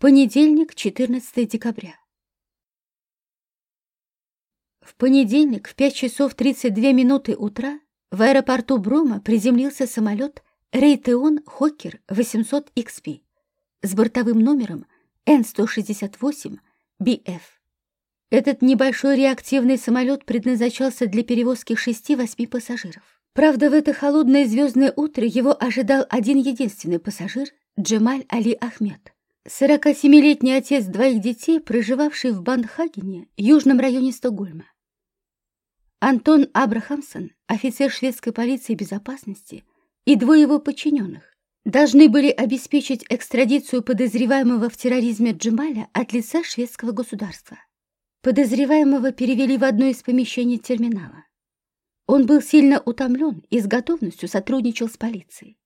Понедельник, 14 декабря. В понедельник в 5 часов 32 минуты утра в аэропорту Брома приземлился самолет Рейтеон Хокер 800 XP с бортовым номером N-168BF. Этот небольшой реактивный самолет предназначался для перевозки 6-8 пассажиров. Правда, в это холодное звездное утро его ожидал один единственный пассажир Джемаль Али Ахмед. 47-летний отец двоих детей, проживавший в Бандхагене, южном районе Стокгольма. Антон Абрахамсон, офицер шведской полиции безопасности, и двое его подчиненных должны были обеспечить экстрадицию подозреваемого в терроризме Джемаля от лица шведского государства. Подозреваемого перевели в одно из помещений терминала. Он был сильно утомлен и с готовностью сотрудничал с полицией.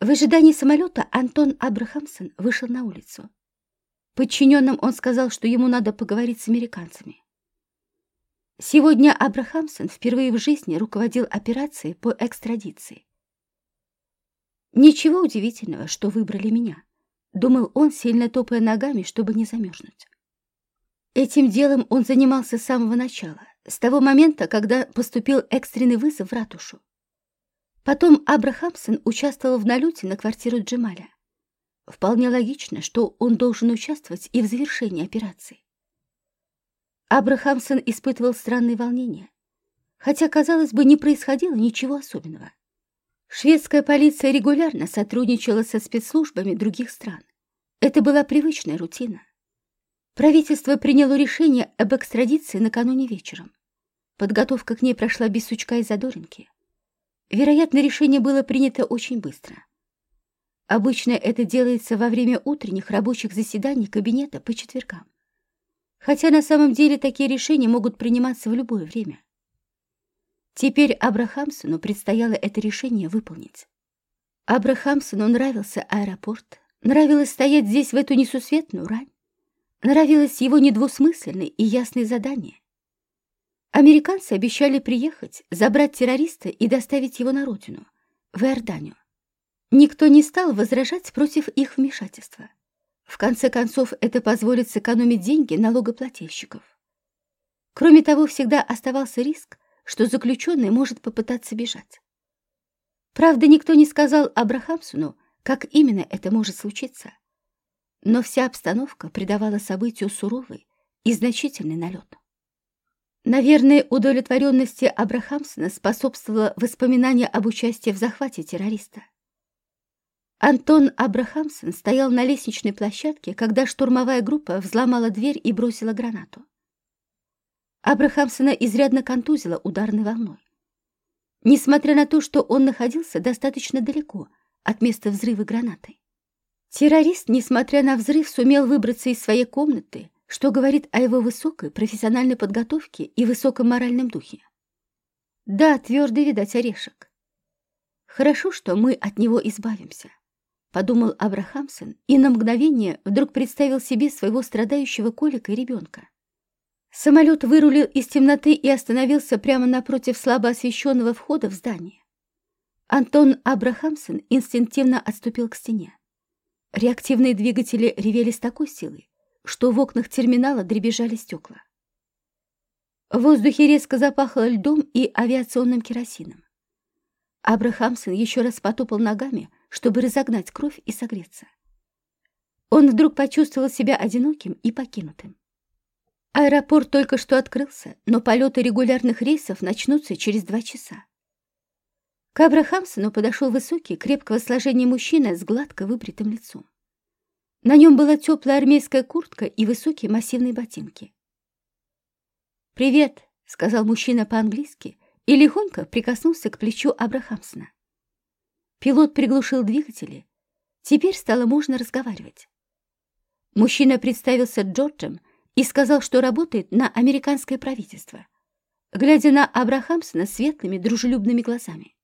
В ожидании самолета Антон Абрахамсон вышел на улицу. Подчиненным он сказал, что ему надо поговорить с американцами. Сегодня Абрахамсон впервые в жизни руководил операцией по экстрадиции. «Ничего удивительного, что выбрали меня», — думал он, сильно топая ногами, чтобы не замерзнуть. Этим делом он занимался с самого начала, с того момента, когда поступил экстренный вызов в ратушу. Потом Абрахамсон участвовал в налете на квартиру Джемаля. Вполне логично, что он должен участвовать и в завершении операции. Абрахамсон испытывал странные волнения, хотя, казалось бы, не происходило ничего особенного. Шведская полиция регулярно сотрудничала со спецслужбами других стран. Это была привычная рутина. Правительство приняло решение об экстрадиции накануне вечером. Подготовка к ней прошла без сучка и задоринки. Вероятно, решение было принято очень быстро. Обычно это делается во время утренних рабочих заседаний кабинета по четвергам. Хотя на самом деле такие решения могут приниматься в любое время. Теперь Абрахамсону предстояло это решение выполнить. Абрахамсону нравился аэропорт, нравилось стоять здесь в эту несусветную рань, нравилось его недвусмысленное и ясное задание. Американцы обещали приехать, забрать террориста и доставить его на родину, в Иорданию. Никто не стал возражать против их вмешательства. В конце концов, это позволит сэкономить деньги налогоплательщиков. Кроме того, всегда оставался риск, что заключенный может попытаться бежать. Правда, никто не сказал Абрахамсону, как именно это может случиться. Но вся обстановка придавала событию суровый и значительный налет. Наверное, удовлетворенности Абрахамсона способствовало воспоминание об участии в захвате террориста. Антон Абрахамсон стоял на лестничной площадке, когда штурмовая группа взломала дверь и бросила гранату. Абрахамсона изрядно контузила ударной волной. Несмотря на то, что он находился достаточно далеко от места взрыва гранаты. Террорист, несмотря на взрыв, сумел выбраться из своей комнаты что говорит о его высокой профессиональной подготовке и высоком моральном духе. Да, твердый, видать, орешек. Хорошо, что мы от него избавимся, подумал Абрахамсон и на мгновение вдруг представил себе своего страдающего колика и ребенка. Самолет вырулил из темноты и остановился прямо напротив слабо освещенного входа в здание. Антон Абрахамсон инстинктивно отступил к стене. Реактивные двигатели ревели с такой силой, что в окнах терминала дребезжали стекла. В воздухе резко запахло льдом и авиационным керосином. Абрахамсон еще раз потопал ногами, чтобы разогнать кровь и согреться. Он вдруг почувствовал себя одиноким и покинутым. Аэропорт только что открылся, но полеты регулярных рейсов начнутся через два часа. К Абрахамсону подошел высокий, крепкого сложения мужчина с гладко выбритым лицом. На нем была теплая армейская куртка и высокие массивные ботинки. «Привет», — сказал мужчина по-английски и легонько прикоснулся к плечу Абрахамсона. Пилот приглушил двигатели. Теперь стало можно разговаривать. Мужчина представился Джорджем и сказал, что работает на американское правительство, глядя на Абрахамсона светлыми, дружелюбными глазами.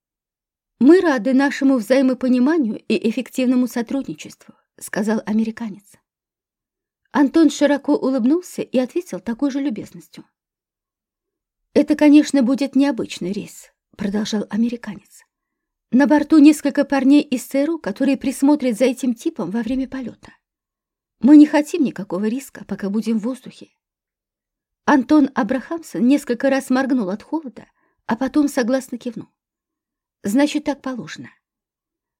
«Мы рады нашему взаимопониманию и эффективному сотрудничеству. — сказал американец. Антон широко улыбнулся и ответил такой же любезностью. «Это, конечно, будет необычный рейс», — продолжал американец. «На борту несколько парней из ЦРУ, которые присмотрят за этим типом во время полета. Мы не хотим никакого риска, пока будем в воздухе. Антон Абрахамсон несколько раз моргнул от холода, а потом согласно кивнул. Значит, так положено.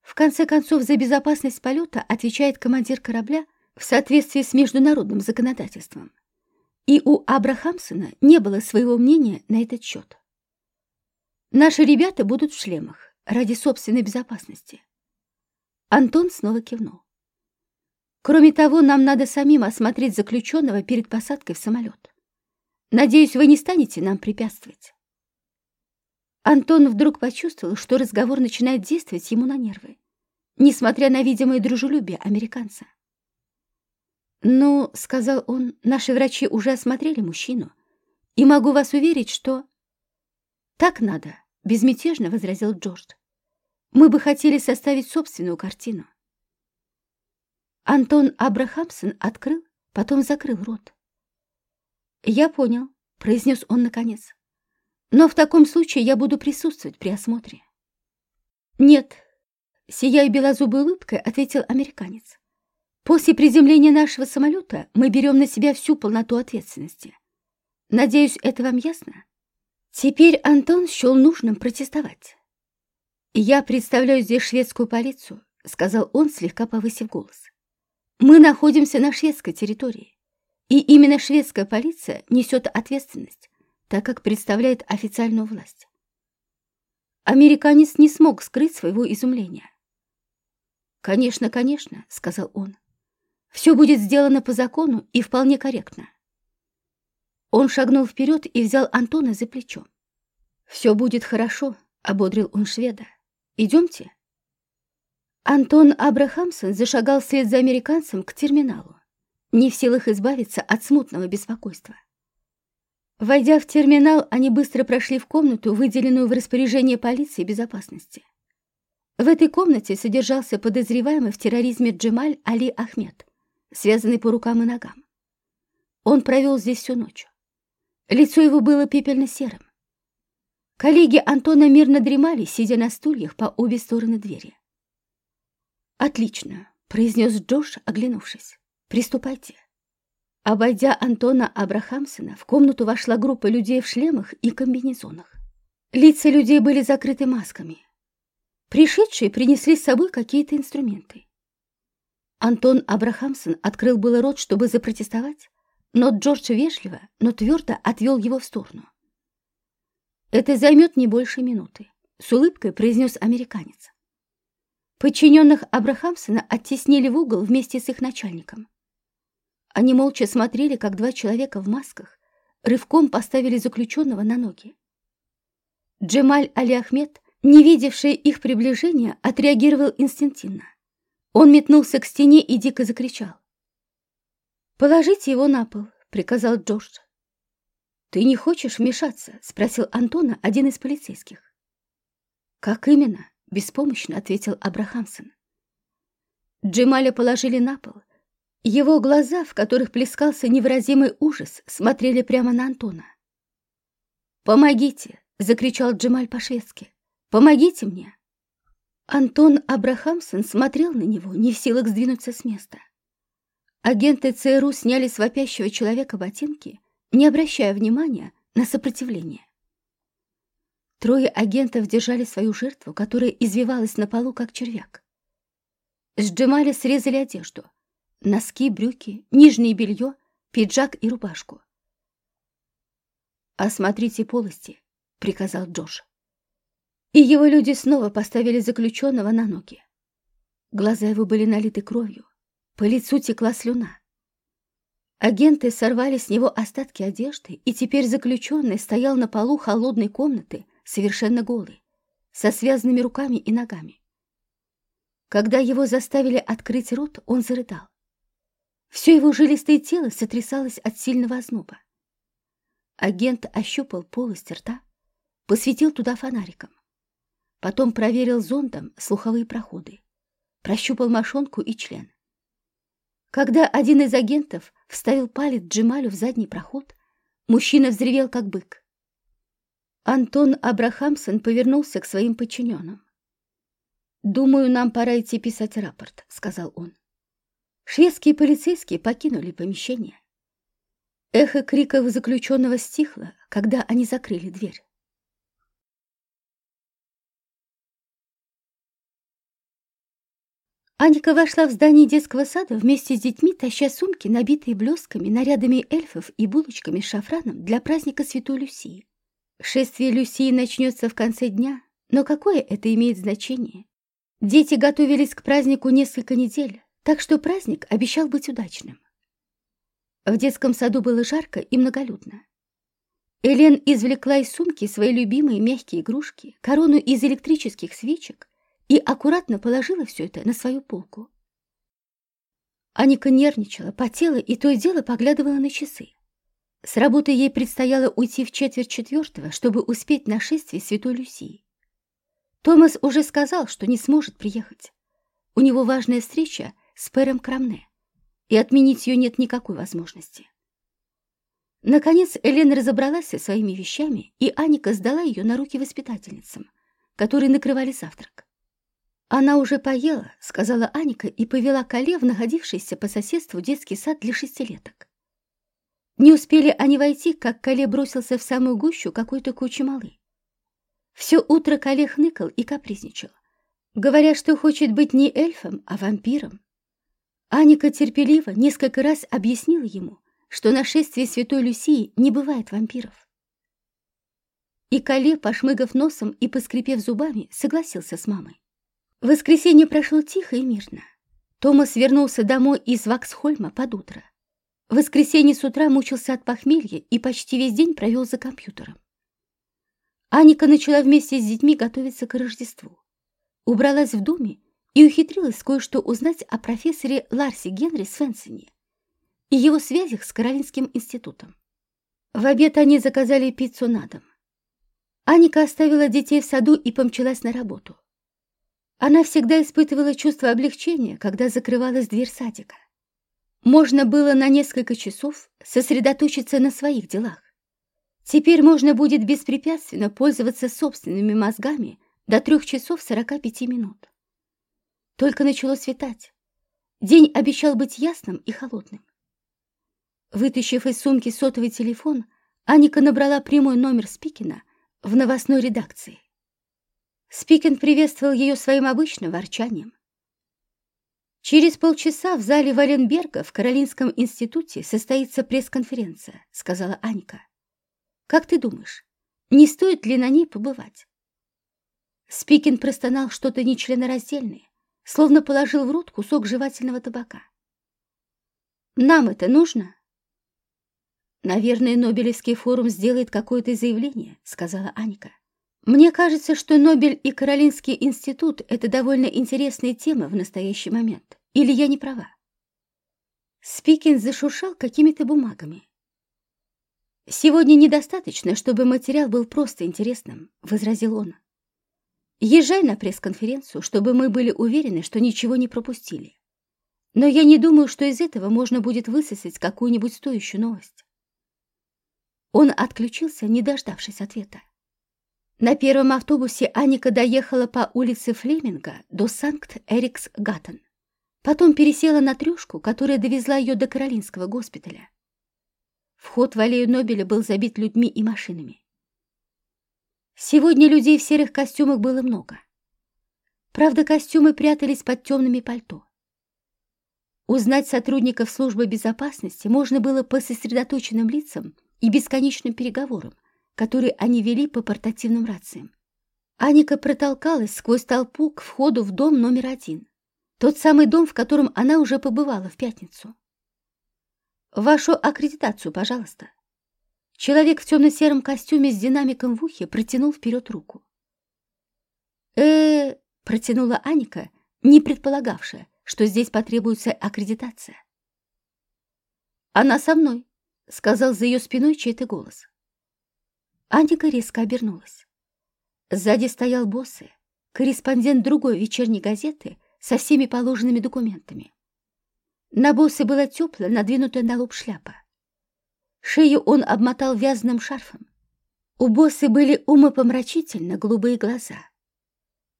В конце концов, за безопасность полета отвечает командир корабля в соответствии с международным законодательством. И у Абрахамсона не было своего мнения на этот счет. Наши ребята будут в шлемах ради собственной безопасности. Антон снова кивнул. Кроме того, нам надо самим осмотреть заключенного перед посадкой в самолет. Надеюсь, вы не станете нам препятствовать. Антон вдруг почувствовал, что разговор начинает действовать ему на нервы, несмотря на видимое дружелюбие американца. «Ну, — сказал он, — наши врачи уже осмотрели мужчину, и могу вас уверить, что...» «Так надо», — безмятежно возразил Джордж. «Мы бы хотели составить собственную картину. Антон Абрахамсон открыл, потом закрыл рот. «Я понял», — произнес он наконец. «Но в таком случае я буду присутствовать при осмотре». «Нет», — сияя белозубой улыбкой, ответил американец. «После приземления нашего самолета мы берем на себя всю полноту ответственности. Надеюсь, это вам ясно?» Теперь Антон счел нужным протестовать. «Я представляю здесь шведскую полицию», — сказал он, слегка повысив голос. Мы находимся на шведской территории, и именно шведская полиция несет ответственность, так как представляет официальную власть. Американец не смог скрыть своего изумления. «Конечно, конечно», — сказал он. «Все будет сделано по закону и вполне корректно». Он шагнул вперед и взял Антона за плечо. «Все будет хорошо», — ободрил он шведа. «Идемте». Антон Абрахамсон зашагал вслед за американцем к терминалу, не в силах избавиться от смутного беспокойства. Войдя в терминал, они быстро прошли в комнату, выделенную в распоряжение полиции безопасности. В этой комнате содержался подозреваемый в терроризме Джемаль Али Ахмед, связанный по рукам и ногам. Он провел здесь всю ночь. Лицо его было пепельно-серым. Коллеги Антона мирно дремали, сидя на стульях по обе стороны двери. «Отлично», — произнес Джош, оглянувшись. «Приступайте». Обойдя Антона Абрахамсона, в комнату вошла группа людей в шлемах и комбинезонах. Лица людей были закрыты масками. Пришедшие принесли с собой какие-то инструменты. Антон Абрахамсон открыл было рот, чтобы запротестовать, но Джордж вежливо, но твердо отвел его в сторону. «Это займет не больше минуты», — с улыбкой произнес американец. Подчиненных Абрахамсона оттеснили в угол вместе с их начальником. Они молча смотрели, как два человека в масках рывком поставили заключенного на ноги. Джемаль Али Ахмед, не видевший их приближения, отреагировал инстинктивно. Он метнулся к стене и дико закричал. «Положите его на пол», — приказал Джордж. «Ты не хочешь вмешаться?» — спросил Антона один из полицейских. «Как именно?» — беспомощно ответил Абрахамсон. Джемаля положили на пол. Его глаза, в которых плескался невыразимый ужас, смотрели прямо на Антона. «Помогите!» — закричал Джемаль по-шведски. «Помогите мне!» Антон Абрахамсон смотрел на него, не в силах сдвинуться с места. Агенты ЦРУ сняли с вопящего человека ботинки, не обращая внимания на сопротивление. Трое агентов держали свою жертву, которая извивалась на полу, как червяк. С Джемаля срезали одежду. Носки, брюки, нижнее белье, пиджак и рубашку. «Осмотрите полости», — приказал Джош. И его люди снова поставили заключенного на ноги. Глаза его были налиты кровью, по лицу текла слюна. Агенты сорвали с него остатки одежды, и теперь заключенный стоял на полу холодной комнаты, совершенно голый, со связанными руками и ногами. Когда его заставили открыть рот, он зарыдал. Все его жилистое тело сотрясалось от сильного озноба. Агент ощупал полость рта, посветил туда фонариком. Потом проверил зондом слуховые проходы, прощупал мошонку и член. Когда один из агентов вставил палец Джемалю в задний проход, мужчина взревел, как бык. Антон Абрахамсон повернулся к своим подчиненным. «Думаю, нам пора идти писать рапорт», — сказал он. Шведские полицейские покинули помещение. Эхо криков заключенного стихло, когда они закрыли дверь. Аника вошла в здание детского сада вместе с детьми, таща сумки, набитые блесками, нарядами эльфов и булочками с шафраном для праздника Святой Люсии. Шествие Люсии начнется в конце дня, но какое это имеет значение? Дети готовились к празднику несколько недель, так что праздник обещал быть удачным. В детском саду было жарко и многолюдно. Элен извлекла из сумки свои любимые мягкие игрушки, корону из электрических свечек и аккуратно положила все это на свою полку. Аника нервничала, потела и то и дело поглядывала на часы. С работы ей предстояло уйти в четверть четвертого, чтобы успеть на шествие Святой Люсии. Томас уже сказал, что не сможет приехать. У него важная встреча с Пэром Крамне, и отменить ее нет никакой возможности. Наконец Элен разобралась со своими вещами, и Аника сдала ее на руки воспитательницам, которые накрывали завтрак. «Она уже поела», — сказала Аника и повела Кале в находившийся по соседству детский сад для шестилеток. Не успели они войти, как Кале бросился в самую гущу какой-то кучи малы. Все утро Кале хныкал и капризничал, говоря, что хочет быть не эльфом, а вампиром. Аника терпеливо несколько раз объяснила ему, что на шествии Святой Люсии не бывает вампиров. И Кале, пошмыгав носом и поскрипев зубами, согласился с мамой. Воскресенье прошло тихо и мирно. Томас вернулся домой из Ваксхольма под утро. В воскресенье с утра мучился от похмелья и почти весь день провел за компьютером. Аника начала вместе с детьми готовиться к Рождеству. Убралась в доме и ухитрилась кое-что узнать о профессоре Ларсе Генри Свенсоне и его связях с Каролинским институтом. В обед они заказали пиццу на дом. Аника оставила детей в саду и помчалась на работу. Она всегда испытывала чувство облегчения, когда закрывалась дверь садика. Можно было на несколько часов сосредоточиться на своих делах. Теперь можно будет беспрепятственно пользоваться собственными мозгами до трех часов сорока пяти минут. Только начало светать. День обещал быть ясным и холодным. Вытащив из сумки сотовый телефон, Аника набрала прямой номер Спикина в новостной редакции. Спикин приветствовал ее своим обычным ворчанием. «Через полчаса в зале Валенберга в Каролинском институте состоится пресс-конференция», — сказала Анька. «Как ты думаешь, не стоит ли на ней побывать?» Спикин простонал что-то нечленораздельное, словно положил в рот кусок жевательного табака. «Нам это нужно?» «Наверное, Нобелевский форум сделает какое-то заявление», — сказала Анька. Мне кажется, что Нобель и Каролинский институт — это довольно интересные темы в настоящий момент. Или я не права? Спикин зашуршал какими-то бумагами. «Сегодня недостаточно, чтобы материал был просто интересным», — возразил он. «Езжай на пресс-конференцию, чтобы мы были уверены, что ничего не пропустили. Но я не думаю, что из этого можно будет высосать какую-нибудь стоящую новость». Он отключился, не дождавшись ответа. На первом автобусе Аника доехала по улице Флеминга до Санкт-Эрикс-Гаттен. Потом пересела на трюшку, которая довезла ее до Каролинского госпиталя. Вход в аллею Нобеля был забит людьми и машинами. Сегодня людей в серых костюмах было много. Правда, костюмы прятались под темными пальто. Узнать сотрудников службы безопасности можно было по сосредоточенным лицам и бесконечным переговорам, который они вели по портативным рациям. Аника протолкалась сквозь толпу к входу в дом номер один. Тот самый дом, в котором она уже побывала в пятницу. «Вашу аккредитацию, пожалуйста». Человек в темно-сером костюме с динамиком в ухе протянул вперед руку. э, протянула Аника, не предполагавшая, что здесь потребуется аккредитация. «Она со мной», — сказал за ее спиной чей-то голос. Аника резко обернулась. Сзади стоял Боссе, корреспондент другой вечерней газеты со всеми положенными документами. На Боссе была теплая, надвинутая на лоб шляпа. Шею он обмотал вязаным шарфом. У Боссы были умопомрачительно голубые глаза.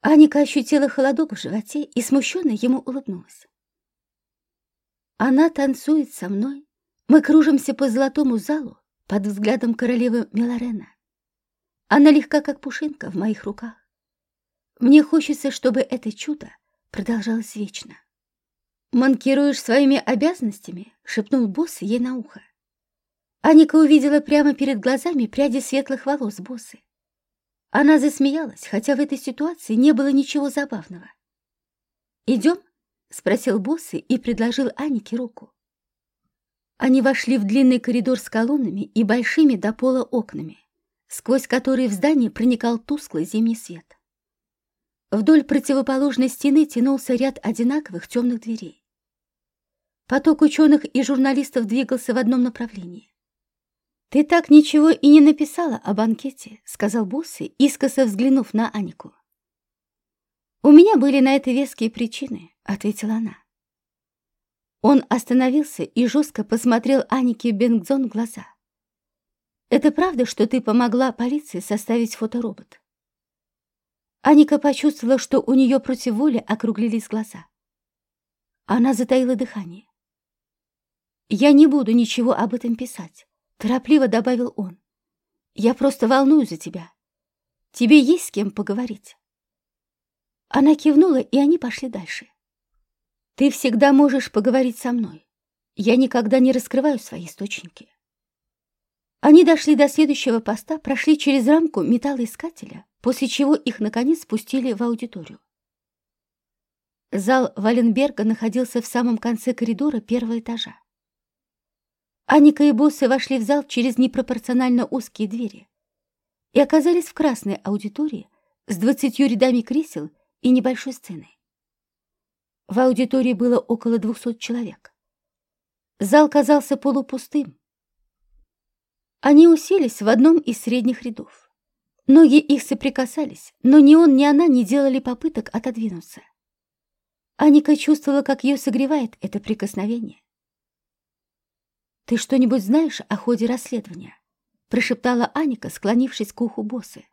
Аника ощутила холодок в животе и смущенно ему улыбнулась. Она танцует со мной. Мы кружимся по золотому залу под взглядом королевы Миларена. Она легка, как пушинка в моих руках. Мне хочется, чтобы это чудо продолжалось вечно. «Манкируешь своими обязанностями?» — шепнул босс ей на ухо. Аника увидела прямо перед глазами пряди светлых волос боссы. Она засмеялась, хотя в этой ситуации не было ничего забавного. «Идем?» — спросил боссы и предложил Анике руку. Они вошли в длинный коридор с колоннами и большими до пола окнами, сквозь которые в здание проникал тусклый зимний свет. Вдоль противоположной стены тянулся ряд одинаковых темных дверей. Поток ученых и журналистов двигался в одном направлении. «Ты так ничего и не написала о банкете», — сказал Босси, искоса взглянув на Анику. «У меня были на это веские причины», — ответила она. Он остановился и жестко посмотрел Анике Бенгзон в глаза. «Это правда, что ты помогла полиции составить фоторобот?» Аника почувствовала, что у нее против воли округлились глаза. Она затаила дыхание. «Я не буду ничего об этом писать», — торопливо добавил он. «Я просто волнуюсь за тебя. Тебе есть с кем поговорить?» Она кивнула, и они пошли дальше. «Ты всегда можешь поговорить со мной. Я никогда не раскрываю свои источники». Они дошли до следующего поста, прошли через рамку металлоискателя, после чего их, наконец, спустили в аудиторию. Зал Валенберга находился в самом конце коридора первого этажа. Аника и боссы вошли в зал через непропорционально узкие двери и оказались в красной аудитории с двадцатью рядами кресел и небольшой сценой. В аудитории было около двухсот человек. Зал казался полупустым. Они уселись в одном из средних рядов. Ноги их соприкасались, но ни он, ни она не делали попыток отодвинуться. Аника чувствовала, как ее согревает это прикосновение. «Ты что-нибудь знаешь о ходе расследования?» — прошептала Аника, склонившись к уху боссы.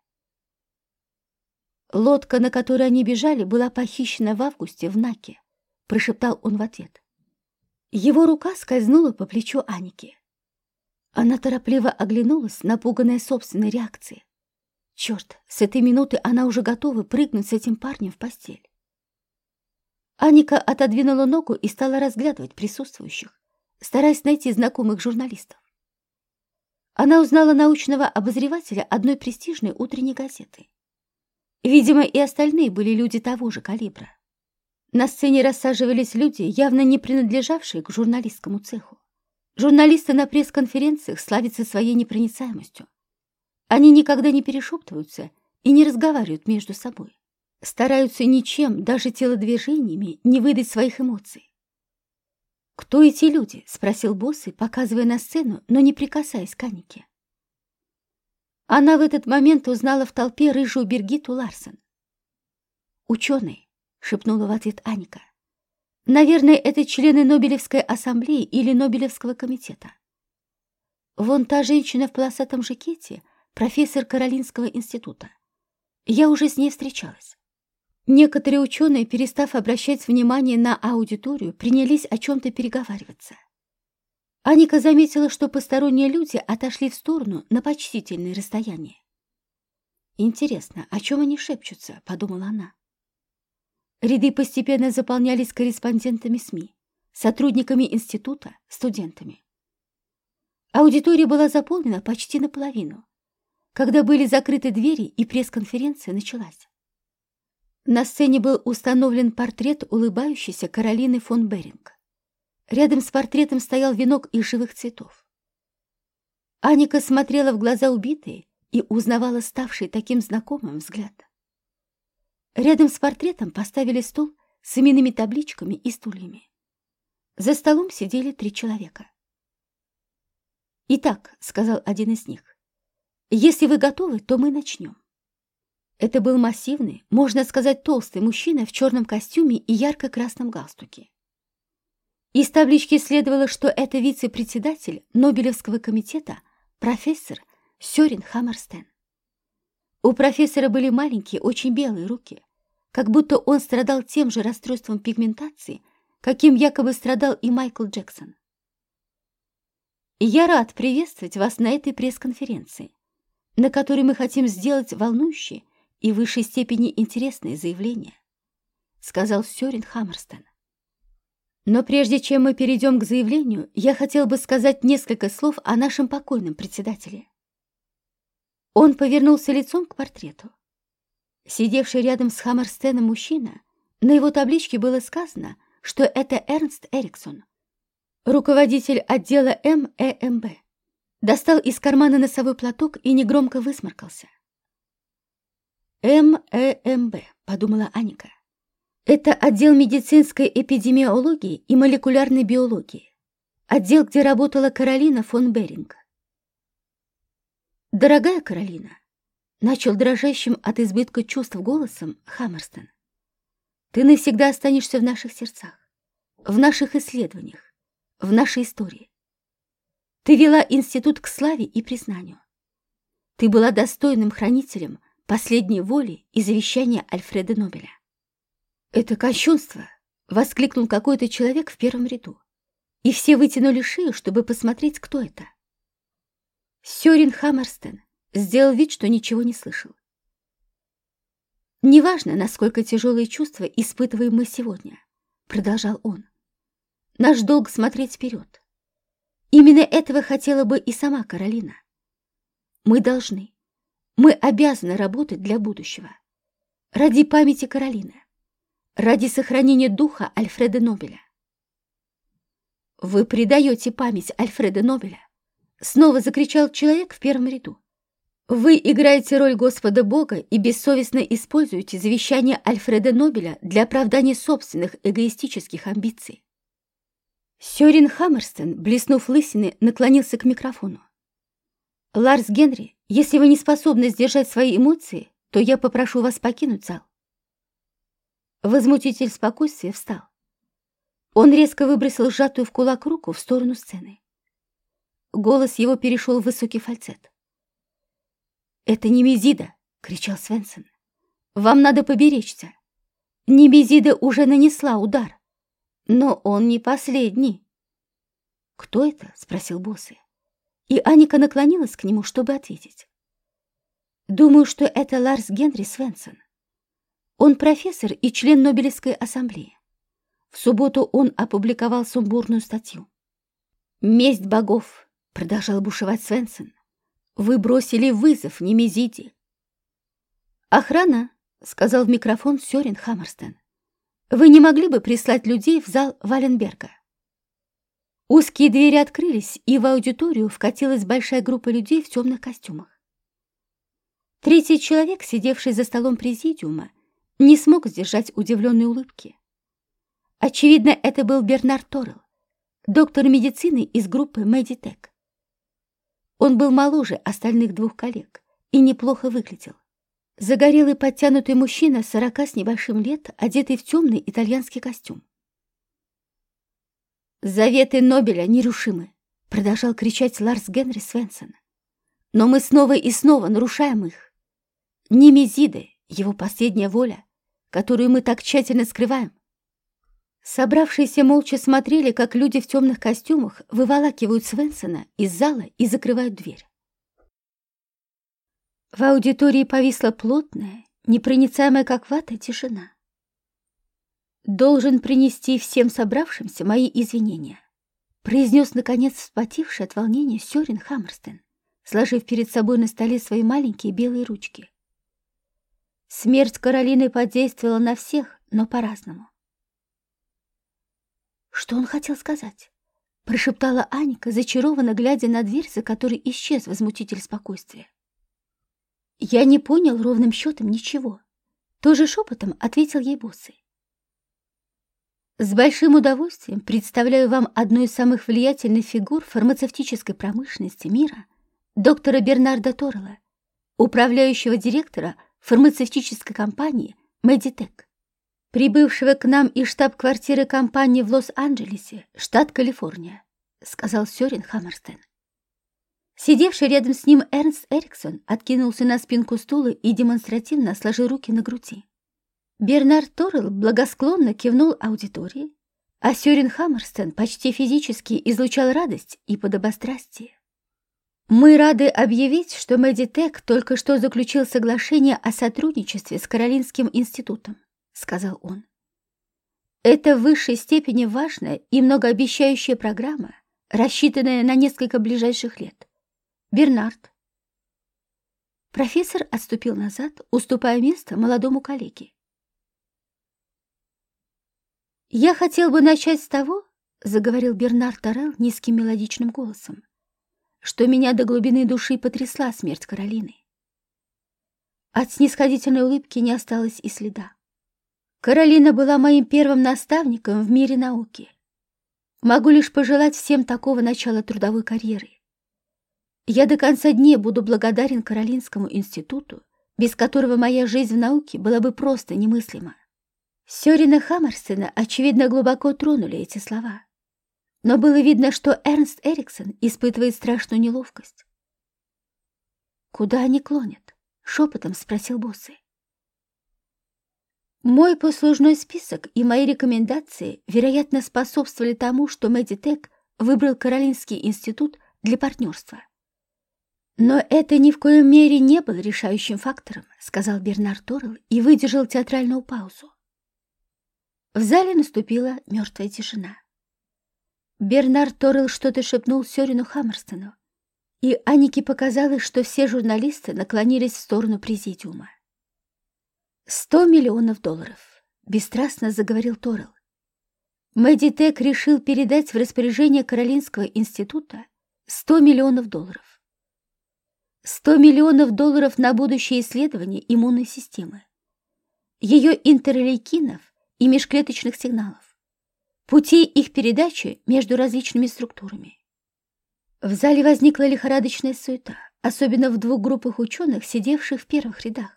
«Лодка, на которой они бежали, была похищена в августе в Наке», — прошептал он в ответ. Его рука скользнула по плечу Аники. Она торопливо оглянулась, напуганная собственной реакцией. Черт, с этой минуты она уже готова прыгнуть с этим парнем в постель. Аника отодвинула ногу и стала разглядывать присутствующих стараясь найти знакомых журналистов. Она узнала научного обозревателя одной престижной утренней газеты. Видимо, и остальные были люди того же калибра. На сцене рассаживались люди, явно не принадлежавшие к журналистскому цеху. Журналисты на пресс-конференциях славятся своей непроницаемостью. Они никогда не перешептываются и не разговаривают между собой. Стараются ничем, даже телодвижениями, не выдать своих эмоций. «Кто эти люди?» — спросил боссы, показывая на сцену, но не прикасаясь к Анике. Она в этот момент узнала в толпе рыжую Бергиту Ларсон. «Ученый», — шепнула в ответ Аника. «Наверное, это члены Нобелевской ассамблеи или Нобелевского комитета. Вон та женщина в полосатом жакете, профессор Каролинского института. Я уже с ней встречалась. Некоторые ученые, перестав обращать внимание на аудиторию, принялись о чем-то переговариваться. Аника заметила, что посторонние люди отошли в сторону на почтительное расстояние. «Интересно, о чем они шепчутся?» — подумала она. Ряды постепенно заполнялись корреспондентами СМИ, сотрудниками института, студентами. Аудитория была заполнена почти наполовину, когда были закрыты двери и пресс-конференция началась. На сцене был установлен портрет улыбающейся Каролины фон Беринг. Рядом с портретом стоял венок из живых цветов. Аника смотрела в глаза убитой и узнавала ставший таким знакомым взгляд. Рядом с портретом поставили стол с именными табличками и стульями. За столом сидели три человека. «Итак», — сказал один из них, — «если вы готовы, то мы начнем». Это был массивный, можно сказать, толстый мужчина в черном костюме и ярко-красном галстуке. Из таблички следовало, что это вице-председатель Нобелевского комитета, профессор Сёрин Хаммерстен. У профессора были маленькие, очень белые руки, как будто он страдал тем же расстройством пигментации, каким якобы страдал и Майкл Джексон. Я рад приветствовать вас на этой пресс-конференции, на которой мы хотим сделать волнующие и в высшей степени интересные заявления, сказал Сёрин Хаммерстон. Но прежде чем мы перейдем к заявлению, я хотел бы сказать несколько слов о нашем покойном председателе. Он повернулся лицом к портрету. Сидевший рядом с Хаммерстеном мужчина, на его табличке было сказано, что это Эрнст Эриксон, руководитель отдела МЭМБ. Достал из кармана носовой платок и негромко высморкался. МЭМБ, подумала Аника. Это отдел медицинской эпидемиологии и молекулярной биологии. Отдел, где работала Каролина фон Беринг. «Дорогая Каролина», — начал дрожащим от избытка чувств голосом Хаммерстон, «ты навсегда останешься в наших сердцах, в наших исследованиях, в нашей истории. Ты вела институт к славе и признанию. Ты была достойным хранителем последней воли и завещания Альфреда Нобеля. «Это кощунство!» — воскликнул какой-то человек в первом ряду. И все вытянули шею, чтобы посмотреть, кто это. Сёрин Хаммерстен сделал вид, что ничего не слышал. «Неважно, насколько тяжелые чувства испытываем мы сегодня», — продолжал он. «Наш долг смотреть вперед. Именно этого хотела бы и сама Каролина. Мы должны, мы обязаны работать для будущего. Ради памяти Каролины. Ради сохранения духа Альфреда Нобеля. Вы предаете память Альфреда Нобеля. Снова закричал человек в первом ряду. Вы играете роль Господа Бога и бессовестно используете завещание Альфреда Нобеля для оправдания собственных эгоистических амбиций. Сёрин Хаммерстен, блеснув лысины, наклонился к микрофону. «Ларс Генри, если вы не способны сдержать свои эмоции, то я попрошу вас покинуть зал». Возмутитель спокойствия встал. Он резко выбросил сжатую в кулак руку в сторону сцены. Голос его перешел в высокий фальцет. «Это не Мезида!» — кричал Свенсон. «Вам надо поберечься. Немезида уже нанесла удар, но он не последний». «Кто это?» — спросил боссы. И Аника наклонилась к нему, чтобы ответить. «Думаю, что это Ларс Генри Свенсон. Он профессор и член Нобелевской ассамблеи. В субботу он опубликовал сумбурную статью. «Месть богов — продолжал бушевать Свенсон. «Вы бросили вызов Немезиде». «Охрана», — сказал в микрофон Сёрен Хаммерстен. «Вы не могли бы прислать людей в зал Валенберга?» Узкие двери открылись, и в аудиторию вкатилась большая группа людей в темных костюмах. Третий человек, сидевший за столом президиума, не смог сдержать удивленной улыбки. Очевидно, это был Бернард Торрелл, доктор медицины из группы Медитек. Он был моложе остальных двух коллег и неплохо выглядел. Загорелый подтянутый мужчина сорока с небольшим лет, одетый в темный итальянский костюм. «Заветы Нобеля нерушимы», — продолжал кричать Ларс Генри Свенсон. «Но мы снова и снова нарушаем их. Немезиды, его последняя воля, которую мы так тщательно скрываем, Собравшиеся молча смотрели, как люди в темных костюмах выволакивают Свенсона из зала и закрывают дверь. В аудитории повисла плотная, непроницаемая как вата тишина. «Должен принести всем собравшимся мои извинения», произнес, наконец, вспотевший от волнения Сёрин Хаммерстен, сложив перед собой на столе свои маленькие белые ручки. Смерть Каролины подействовала на всех, но по-разному. Что он хотел сказать? Прошептала Аника, зачарованно глядя на дверь, за которой исчез возмутитель спокойствия. Я не понял ровным счетом ничего. Тоже шепотом ответил ей боссы. С большим удовольствием представляю вам одну из самых влиятельных фигур фармацевтической промышленности мира, доктора Бернарда Торрелла, управляющего директора фармацевтической компании Meditech прибывшего к нам из штаб-квартиры компании в Лос-Анджелесе, штат Калифорния», — сказал Сёрин Хаммерстен. Сидевший рядом с ним Эрнст Эриксон откинулся на спинку стула и демонстративно сложил руки на груди. Бернард Торрелл благосклонно кивнул аудитории, А Сёрен Хаммерстон почти физически излучал радость и подобострастие. Мы рады объявить, что Медитек только что заключил соглашение о сотрудничестве с Каролинским институтом, сказал он. Это в высшей степени важная и многообещающая программа, рассчитанная на несколько ближайших лет. Бернард. Профессор отступил назад, уступая место молодому коллеге. «Я хотел бы начать с того, — заговорил Бернард Торрелл низким мелодичным голосом, — что меня до глубины души потрясла смерть Каролины. От снисходительной улыбки не осталось и следа. Каролина была моим первым наставником в мире науки. Могу лишь пожелать всем такого начала трудовой карьеры. Я до конца дней буду благодарен Каролинскому институту, без которого моя жизнь в науке была бы просто немыслима. Сёрина Хаммерсена, очевидно, глубоко тронули эти слова. Но было видно, что Эрнст Эриксон испытывает страшную неловкость. «Куда они клонят?» — шепотом спросил Боссе. Мой послужной список и мои рекомендации, вероятно, способствовали тому, что Медитек выбрал Каролинский институт для партнерства. Но это ни в коем мере не было решающим фактором, сказал Бернард Торрелл и выдержал театральную паузу. В зале наступила мертвая тишина. Бернард Торрелл что-то шепнул Сёрину Хаммерстону, и Анике показалось, что все журналисты наклонились в сторону президиума. «Сто миллионов долларов», — бесстрастно заговорил Торрелл. Мэдди решил передать в распоряжение Каролинского института сто миллионов долларов. Сто миллионов долларов на будущее исследование иммунной системы. Ее интерлейкинов и межклеточных сигналов, путей их передачи между различными структурами. В зале возникла лихорадочная суета, особенно в двух группах ученых, сидевших в первых рядах.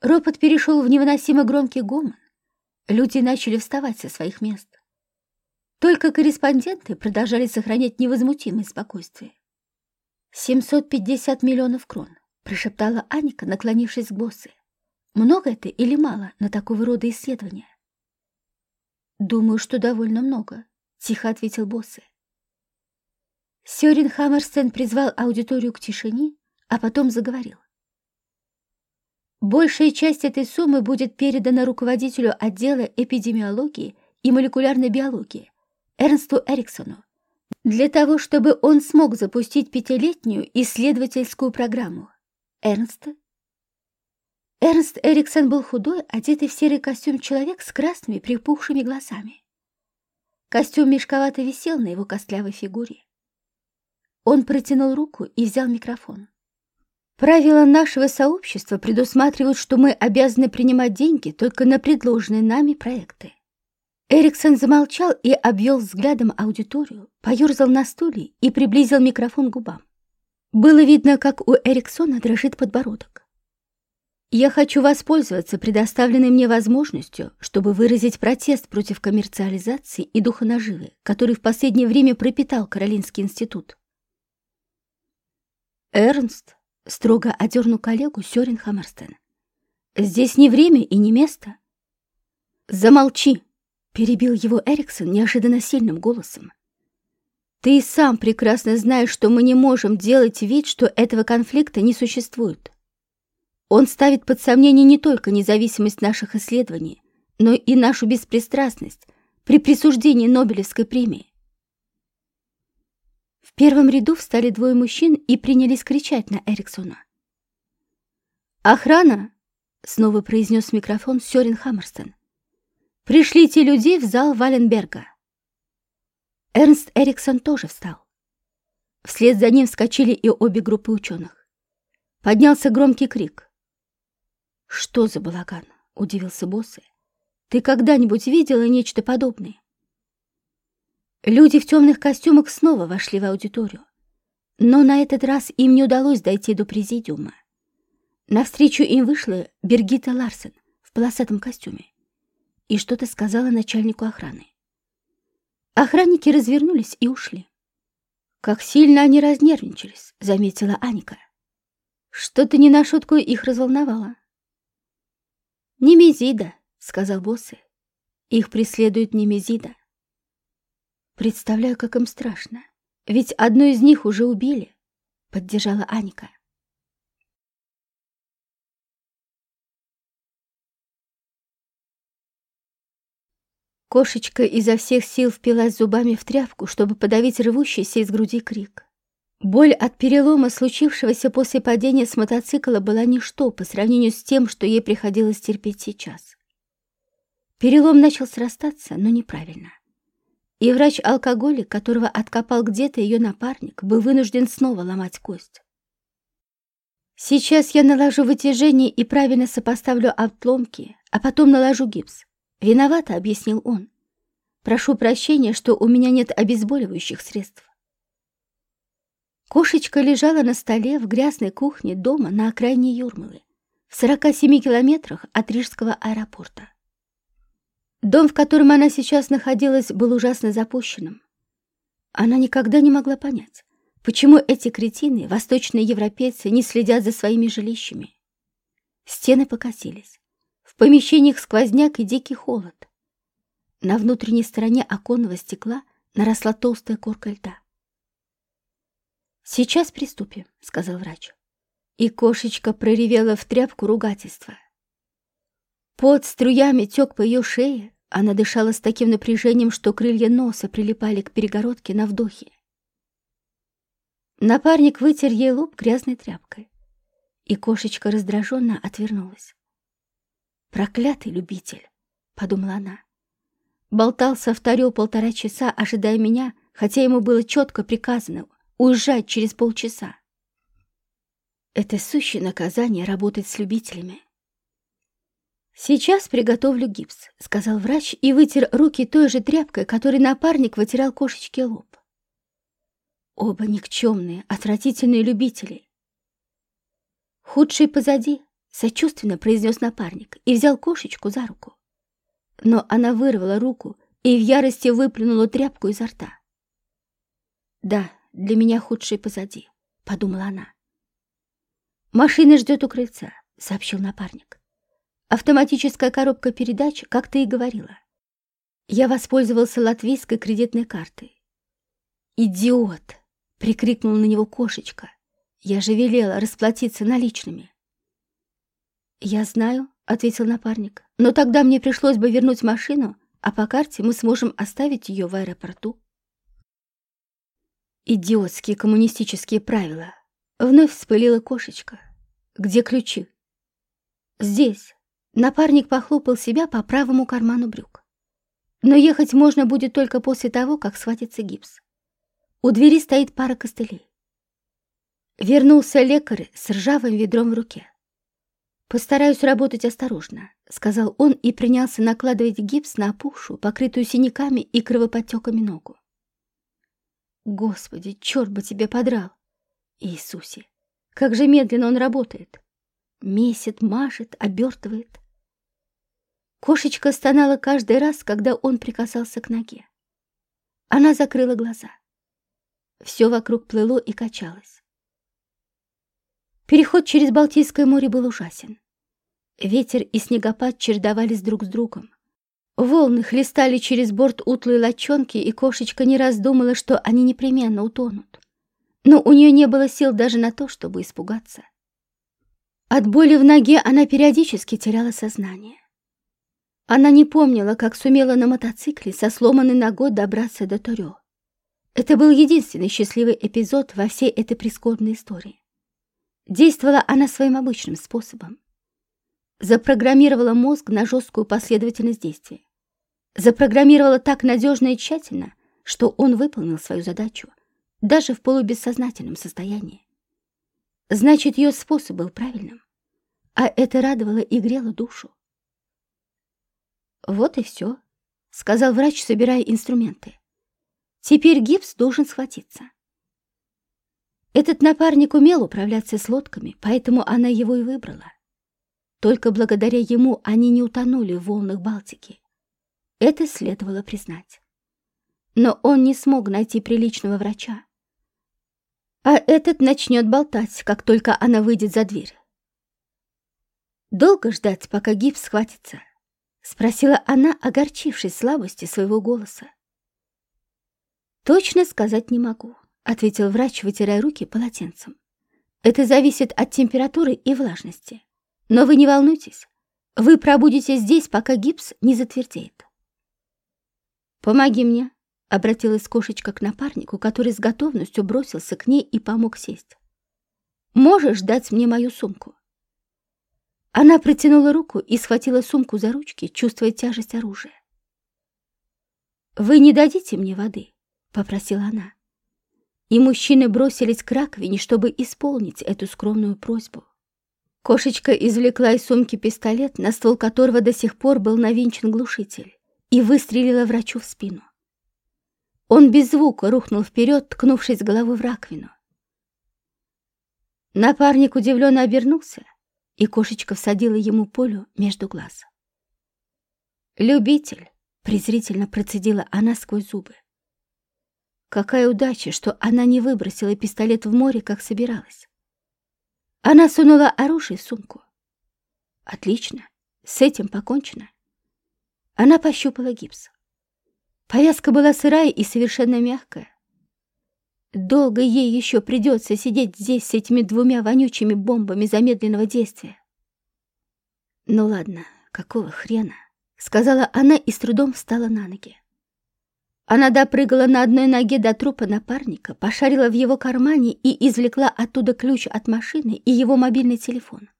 Ропот перешел в невыносимо громкий гомон. Люди начали вставать со своих мест. Только корреспонденты продолжали сохранять невозмутимое спокойствие. «750 миллионов крон», — прошептала Аника, наклонившись к боссе. «Много это или мало на такого рода исследования?» «Думаю, что довольно много», — тихо ответил Боссе. Сёрин Хаммерстен призвал аудиторию к тишине, а потом заговорил. Большая часть этой суммы будет передана руководителю отдела эпидемиологии и молекулярной биологии Эрнсту Эриксону для того, чтобы он смог запустить пятилетнюю исследовательскую программу. Эрнст Эрнст Эриксон был худой, одетый в серый костюм человек с красными припухшими глазами. Костюм мешковато висел на его костлявой фигуре. Он протянул руку и взял микрофон. Правила нашего сообщества предусматривают, что мы обязаны принимать деньги только на предложенные нами проекты. Эриксон замолчал и обвел взглядом аудиторию, поерзал на стуле и приблизил микрофон к губам. Было видно, как у Эриксона дрожит подбородок. Я хочу воспользоваться предоставленной мне возможностью, чтобы выразить протест против коммерциализации и духа наживы, который в последнее время пропитал Каролинский институт. Эрнст строго одернул коллегу Сёрен Хаммерстен. «Здесь не время и не место». «Замолчи!» — перебил его Эриксон неожиданно сильным голосом. «Ты сам прекрасно знаешь, что мы не можем делать вид, что этого конфликта не существует. Он ставит под сомнение не только независимость наших исследований, но и нашу беспристрастность при присуждении Нобелевской премии. В первом ряду встали двое мужчин и принялись кричать на Эриксона. «Охрана!» — снова произнес микрофон Сёрен Хаммерстон. «Пришлите людей в зал Валенберга». Эрнст Эриксон тоже встал. Вслед за ним вскочили и обе группы ученых. Поднялся громкий крик. «Что за балаган?» — удивился Боссе. «Ты когда-нибудь видела нечто подобное?» Люди в темных костюмах снова вошли в аудиторию. Но на этот раз им не удалось дойти до президиума. Навстречу им вышла Бергита Ларсен в полосатом костюме и что-то сказала начальнику охраны. Охранники развернулись и ушли. «Как сильно они разнервничались», — заметила Аника. Что-то не на шутку их разволновало. «Немезида», — сказал Боссе. «Их преследует Немезида». Представляю, как им страшно. Ведь одну из них уже убили, поддержала Аника. Кошечка изо всех сил впилась зубами в тряпку, чтобы подавить рвущийся из груди крик. Боль от перелома, случившегося после падения с мотоцикла, была ничто по сравнению с тем, что ей приходилось терпеть сейчас. Перелом начал срастаться, но неправильно. И врач-алкоголик, которого откопал где-то ее напарник, был вынужден снова ломать кость. Сейчас я наложу вытяжение и правильно сопоставлю отломки, а потом наложу гипс. Виновата, объяснил он. Прошу прощения, что у меня нет обезболивающих средств. Кошечка лежала на столе в грязной кухне дома на окраине Юрмалы, в 47 километрах от Рижского аэропорта. Дом, в котором она сейчас находилась, был ужасно запущенным. Она никогда не могла понять, почему эти кретины, восточные европейцы, не следят за своими жилищами. Стены покосились. В помещениях сквозняк и дикий холод. На внутренней стороне оконного стекла наросла толстая корка льда. «Сейчас приступим», — сказал врач. И кошечка проревела в тряпку ругательства. Под струями тек по ее шее, она дышала с таким напряжением, что крылья носа прилипали к перегородке на вдохе. Напарник вытер ей лоб грязной тряпкой, и кошечка раздраженно отвернулась. «Проклятый любитель!» — подумала она. Болтался в таре полтора часа, ожидая меня, хотя ему было четко приказано уезжать через полчаса. Это сущее наказание работать с любителями. «Сейчас приготовлю гипс», — сказал врач и вытер руки той же тряпкой, которой напарник вытирал кошечке лоб. Оба никчемные, отвратительные любители. «Худший позади», — сочувственно произнес напарник и взял кошечку за руку. Но она вырвала руку и в ярости выплюнула тряпку изо рта. «Да, для меня худший позади», — подумала она. «Машина ждет у крыльца», — сообщил напарник. Автоматическая коробка передач, как ты и говорила. Я воспользовался латвийской кредитной картой. «Идиот!» — прикрикнул на него кошечка. «Я же велела расплатиться наличными». «Я знаю», — ответил напарник, «но тогда мне пришлось бы вернуть машину, а по карте мы сможем оставить ее в аэропорту». «Идиотские коммунистические правила!» Вновь вспылила кошечка. «Где ключи?» «Здесь», Напарник похлопал себя по правому карману брюк. Но ехать можно будет только после того, как схватится гипс. У двери стоит пара костылей. Вернулся лекарь с ржавым ведром в руке. «Постараюсь работать осторожно», — сказал он и принялся накладывать гипс на опухшую, покрытую синяками и кровоподтеками ногу. «Господи, черт бы тебе подрал! Иисусе, как же медленно он работает! Месит, мажет, обертывает. Кошечка стонала каждый раз, когда он прикасался к ноге. Она закрыла глаза. Все вокруг плыло и качалось. Переход через Балтийское море был ужасен. Ветер и снегопад чередовались друг с другом. Волны хлестали через борт утлые лочонки, и кошечка не раз думала, что они непременно утонут. Но у нее не было сил даже на то, чтобы испугаться. От боли в ноге она периодически теряла сознание. Она не помнила, как сумела на мотоцикле со сломанной ногой добраться до Торё. Это был единственный счастливый эпизод во всей этой прискорбной истории. Действовала она своим обычным способом. Запрограммировала мозг на жесткую последовательность действий. Запрограммировала так надежно и тщательно, что он выполнил свою задачу, даже в полубессознательном состоянии. Значит, ее способ был правильным. А это радовало и грело душу. «Вот и все», — сказал врач, собирая инструменты. «Теперь гипс должен схватиться». Этот напарник умел управляться с лодками, поэтому она его и выбрала. Только благодаря ему они не утонули в волнах Балтики. Это следовало признать. Но он не смог найти приличного врача. А этот начнет болтать, как только она выйдет за дверь. Долго ждать, пока гипс схватится? Спросила она, огорчившись слабости своего голоса. «Точно сказать не могу», — ответил врач, вытирая руки полотенцем. «Это зависит от температуры и влажности. Но вы не волнуйтесь. Вы пробудете здесь, пока гипс не затвердеет». «Помоги мне», — обратилась кошечка к напарнику, который с готовностью бросился к ней и помог сесть. «Можешь дать мне мою сумку?» Она протянула руку и схватила сумку за ручки, чувствуя тяжесть оружия. «Вы не дадите мне воды?» — попросила она. И мужчины бросились к раковине, чтобы исполнить эту скромную просьбу. Кошечка извлекла из сумки пистолет, на ствол которого до сих пор был навинчен глушитель, и выстрелила врачу в спину. Он без звука рухнул вперед, ткнувшись головой в раковину. Напарник удивленно обернулся, и кошечка всадила ему полю между глаз. «Любитель!» — презрительно процедила она сквозь зубы. Какая удача, что она не выбросила пистолет в море, как собиралась. Она сунула оружие в сумку. Отлично, с этим покончено. Она пощупала гипс. Повязка была сырая и совершенно мягкая. Долго ей еще придется сидеть здесь с этими двумя вонючими бомбами замедленного действия. «Ну ладно, какого хрена?» — сказала она и с трудом встала на ноги. Она допрыгала на одной ноге до трупа напарника, пошарила в его кармане и извлекла оттуда ключ от машины и его мобильный телефон.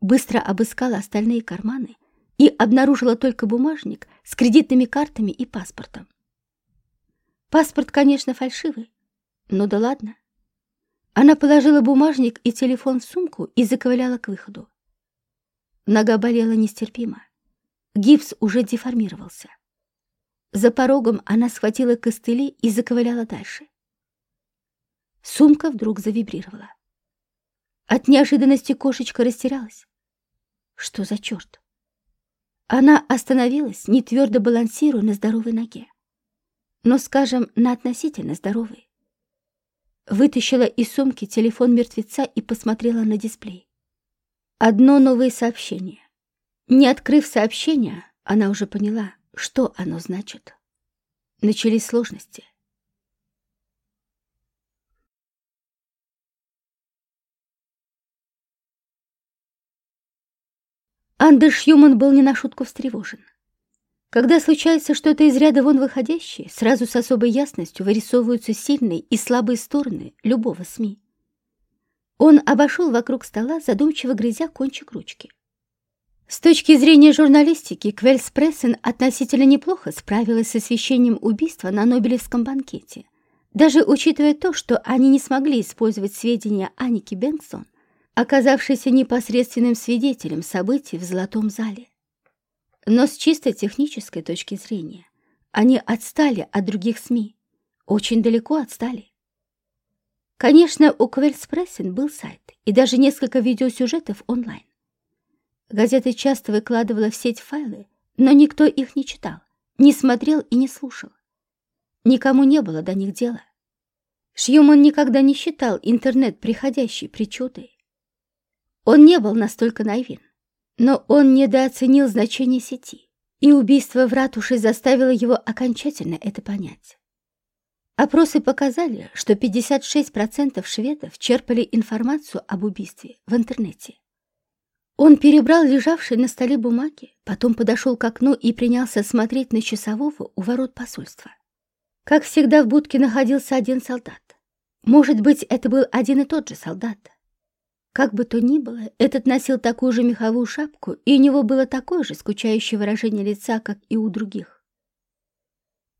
Быстро обыскала остальные карманы и обнаружила только бумажник с кредитными картами и паспортом. Паспорт, конечно, фальшивый, но да ладно. Она положила бумажник и телефон в сумку и заковыляла к выходу. Нога болела нестерпимо. Гипс уже деформировался. За порогом она схватила костыли и заковыляла дальше. Сумка вдруг завибрировала. От неожиданности кошечка растерялась. Что за черт? Она остановилась, не твердо балансируя на здоровой ноге но, скажем, на относительно здоровый. Вытащила из сумки телефон мертвеца и посмотрела на дисплей. Одно новое сообщение. Не открыв сообщение, она уже поняла, что оно значит. Начались сложности. Андерш Юман был не на шутку встревожен. Когда случается что-то из ряда вон выходящее, сразу с особой ясностью вырисовываются сильные и слабые стороны любого СМИ. Он обошел вокруг стола, задумчиво грызя кончик ручки. С точки зрения журналистики, Квельспрессен относительно неплохо справилась с освещением убийства на Нобелевском банкете, даже учитывая то, что они не смогли использовать сведения Аники Бенксон, оказавшейся непосредственным свидетелем событий в Золотом зале. Но с чисто технической точки зрения они отстали от других СМИ, очень далеко отстали. Конечно, у Квельспрессен был сайт и даже несколько видеосюжетов онлайн. Газета часто выкладывала в сеть файлы, но никто их не читал, не смотрел и не слушал. Никому не было до них дела. Шьюман никогда не считал интернет приходящей причудой. Он не был настолько наивен. Но он недооценил значение сети, и убийство в ратуше заставило его окончательно это понять. Опросы показали, что 56% шведов черпали информацию об убийстве в интернете. Он перебрал лежавшие на столе бумаги, потом подошел к окну и принялся смотреть на часового у ворот посольства. Как всегда, в будке находился один солдат. Может быть, это был один и тот же солдат. Как бы то ни было, этот носил такую же меховую шапку, и у него было такое же скучающее выражение лица, как и у других.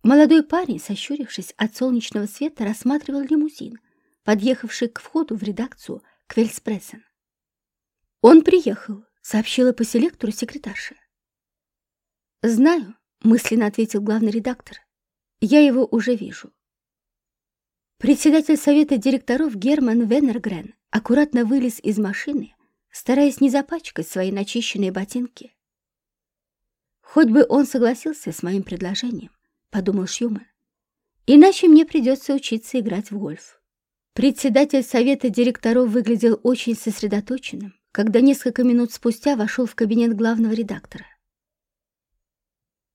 Молодой парень, сощурившись от солнечного света, рассматривал лимузин, подъехавший к входу в редакцию Квельспрессен. «Он приехал», — сообщила по селектору секретарша. «Знаю», — мысленно ответил главный редактор. «Я его уже вижу». Председатель совета директоров Герман Веннергрен аккуратно вылез из машины, стараясь не запачкать свои начищенные ботинки. «Хоть бы он согласился с моим предложением», — подумал Шьюман. «Иначе мне придется учиться играть в гольф». Председатель совета директоров выглядел очень сосредоточенным, когда несколько минут спустя вошел в кабинет главного редактора.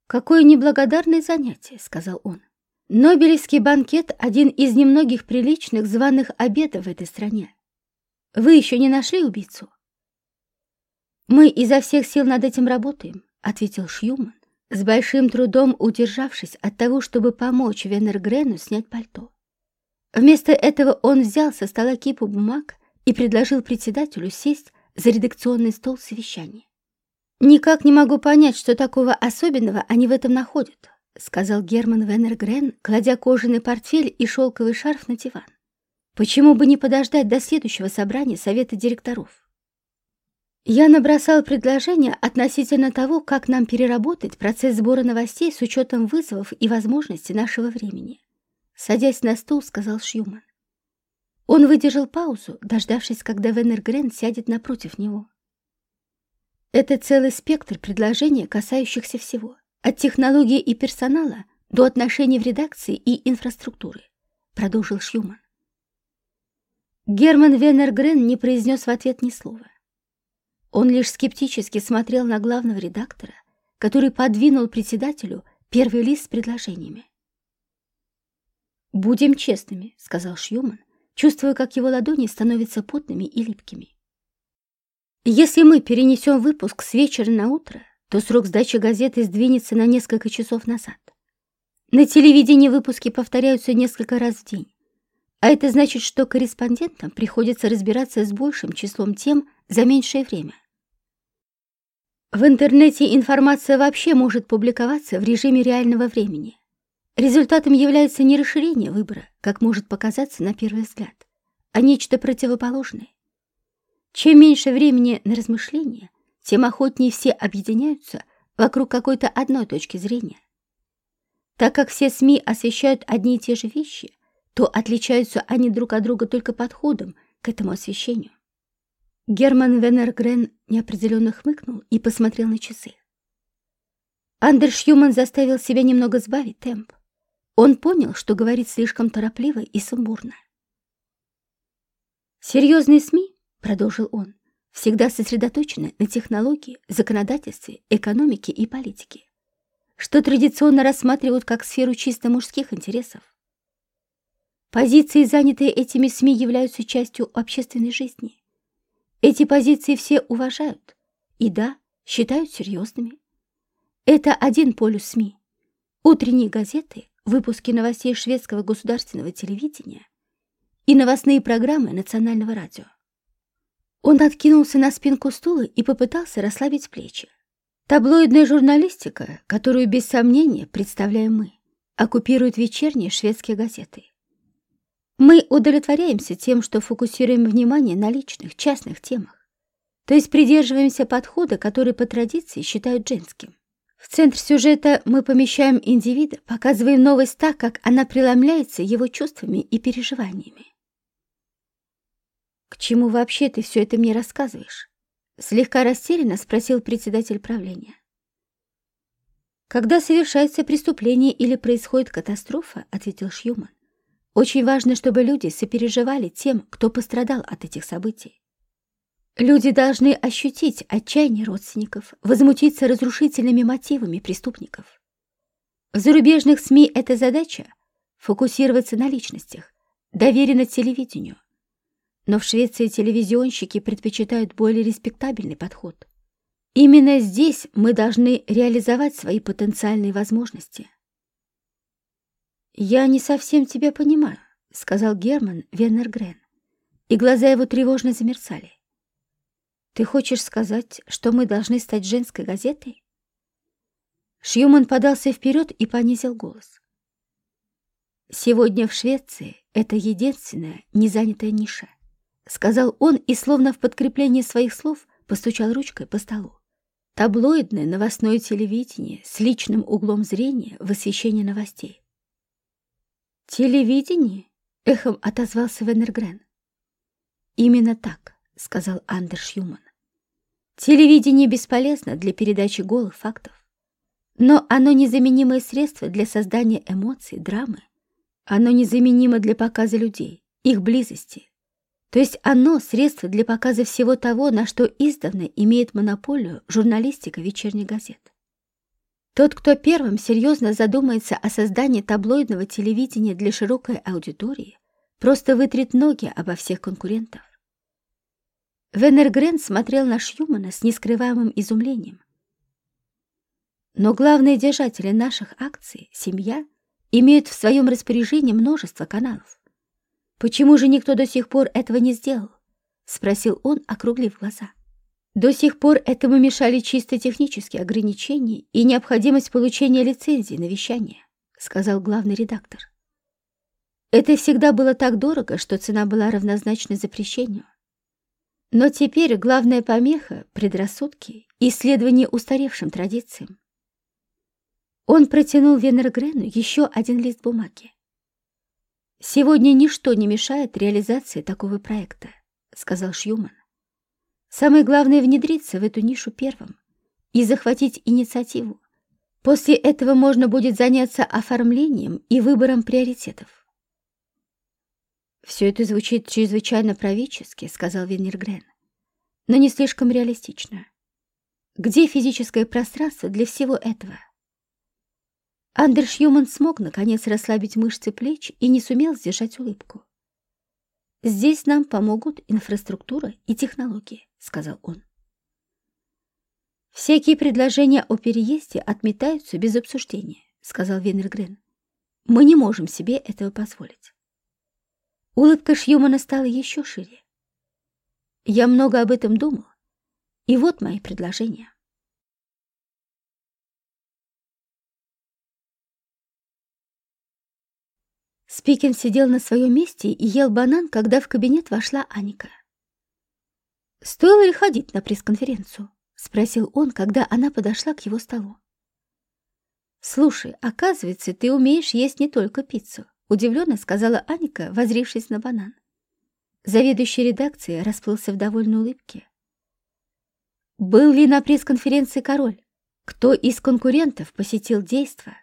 «Какое неблагодарное занятие», — сказал он. Нобелевский банкет — один из немногих приличных званых обедов в этой стране. Вы еще не нашли убийцу? Мы изо всех сил над этим работаем, ответил Шьюман, с большим трудом удержавшись от того, чтобы помочь Венергрену снять пальто. Вместо этого он взял со стола кипу бумаг и предложил председателю сесть за редакционный стол совещания. «Никак не могу понять, что такого особенного они в этом находят», сказал Герман Венергрен, кладя кожаный портфель и шелковый шарф на диван. «Почему бы не подождать до следующего собрания совета директоров?» Я набросал предложение относительно того, как нам переработать процесс сбора новостей с учетом вызовов и возможностей нашего времени. Садясь на стул, сказал Шьюман. Он выдержал паузу, дождавшись, когда Венергрен сядет напротив него. Это целый спектр предложений, касающихся всего, от технологии и персонала до отношений в редакции и инфраструктуры, продолжил Шьюман. Герман Венергрен не произнес в ответ ни слова. Он лишь скептически смотрел на главного редактора, который подвинул председателю первый лист с предложениями. «Будем честными», — сказал Шьюман, чувствуя, как его ладони становятся потными и липкими. «Если мы перенесем выпуск с вечера на утро, то срок сдачи газеты сдвинется на несколько часов назад. На телевидении выпуски повторяются несколько раз в день, а это значит, что корреспондентам приходится разбираться с большим числом тем за меньшее время. В интернете информация вообще может публиковаться в режиме реального времени. Результатом является не расширение выбора, как может показаться на первый взгляд, а нечто противоположное. Чем меньше времени на размышления, тем охотнее все объединяются вокруг какой-то одной точки зрения. Так как все СМИ освещают одни и те же вещи, то отличаются они друг от друга только подходом к этому освещению. Герман Венергрен неопределенно хмыкнул и посмотрел на часы. Андерш Юман заставил себя немного сбавить темп. Он понял, что говорит слишком торопливо и сумбурно. «Серьезные СМИ», — продолжил он, — «всегда сосредоточены на технологии, законодательстве, экономике и политике, что традиционно рассматривают как сферу чисто мужских интересов. Позиции, занятые этими СМИ, являются частью общественной жизни, эти позиции все уважают и, да, считают серьезными. Это один полюс СМИ. Утренние газеты, выпуски новостей шведского государственного телевидения и новостные программы национального радио. Он откинулся на спинку стула и попытался расслабить плечи. Таблоидная журналистика, которую без сомнения представляем мы, оккупирует вечерние шведские газеты. Мы удовлетворяемся тем, что фокусируем внимание на личных, частных темах, то есть придерживаемся подхода, который по традиции считают женским. В центр сюжета мы помещаем индивида, показываем новость так, как она преломляется его чувствами и переживаниями. «К чему вообще ты все это мне рассказываешь?» Слегка растерянно спросил председатель правления. «Когда совершается преступление или происходит катастрофа», — ответил Шьюман, очень важно, чтобы люди сопереживали тем, кто пострадал от этих событий. Люди должны ощутить отчаяние родственников, возмутиться разрушительными мотивами преступников. В зарубежных СМИ эта задача — фокусироваться на личностях, доверена телевидению. Но в Швеции телевизионщики предпочитают более респектабельный подход. Именно здесь мы должны реализовать свои потенциальные возможности. «Я не совсем тебя понимаю», — сказал Герман Венергрен, и глаза его тревожно замерцали. «Ты хочешь сказать, что мы должны стать женской газетой?» Шьюман подался вперед и понизил голос. «Сегодня в Швеции это единственная незанятая ниша», — сказал он и, словно в подкреплении своих слов, постучал ручкой по столу. Таблоидное новостное телевидение с личным углом зрения в освещении новостей. «Телевидение?» — эхом отозвался Венергрен. «Именно так», — сказал Андерш Юман. «Телевидение бесполезно для передачи голых фактов, но оно незаменимое средство для создания эмоций, драмы. Оно незаменимо для показа людей, их близости. То есть оно средство для показа всего того, на что издавна имеет монополию журналистика вечерних газет. Тот, кто первым серьезно задумается о создании таблоидного телевидения для широкой аудитории, просто вытрет ноги обо всех конкурентов. Венергрен смотрел на Шьюмана с нескрываемым изумлением. Но главные держатели наших акций, семья, имеют в своем распоряжении множество каналов. Почему же никто до сих пор этого не сделал? Спросил он, округлив глаза. До сих пор этому мешали чисто технические ограничения и необходимость получения лицензии на вещание, сказал главный редактор. Это всегда было так дорого, что цена была равнозначна запрещению. Но теперь главная помеха — предрассудки и исследование устаревшим традициям. Он протянул Венергрену еще один лист бумаги. «Сегодня ничто не мешает реализации такого проекта», — сказал Шьюман. Самое главное — внедриться в эту нишу первым и захватить инициативу. После этого можно будет заняться оформлением и выбором приоритетов. «Все это звучит чрезвычайно правительски», — сказал Венергрен, «но не слишком реалистично. Где физическое пространство для всего этого?» Андерш Юман смог, наконец, расслабить мышцы плеч и не сумел сдержать улыбку. «Здесь нам помогут инфраструктура и технологии» сказал он. «Всякие предложения о переезде отметаются без обсуждения», — сказал Венергрен. «Мы не можем себе этого позволить». Улыбка Шьюмана стала еще шире. «Я много об этом думал, и вот мои предложения». Спикин сидел на своем месте и ел банан, когда в кабинет вошла Аника. «Стоило ли ходить на пресс-конференцию?» — спросил он, когда она подошла к его столу. «Слушай, оказывается, ты умеешь есть не только пиццу», — удивленно сказала Аника, возрившись на банан. Заведующий редакцией расплылся в довольной улыбке. «Был ли на пресс-конференции король? Кто из конкурентов посетил действо?»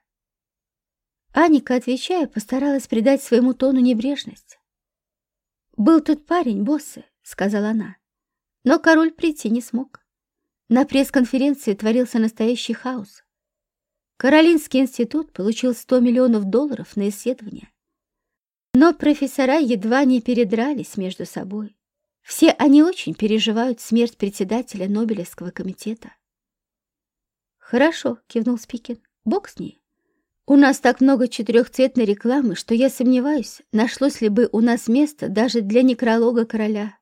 Аника, отвечая, постаралась придать своему тону небрежность. «Был тут парень, боссы», — сказала она. Но король прийти не смог. На пресс-конференции творился настоящий хаос. Каролинский институт получил 100 миллионов долларов на исследования. Но профессора едва не передрались между собой. Все они очень переживают смерть председателя Нобелевского комитета. «Хорошо», — кивнул Спикин, — «бог с ней. У нас так много четырехцветной рекламы, что я сомневаюсь, нашлось ли бы у нас место даже для некролога короля».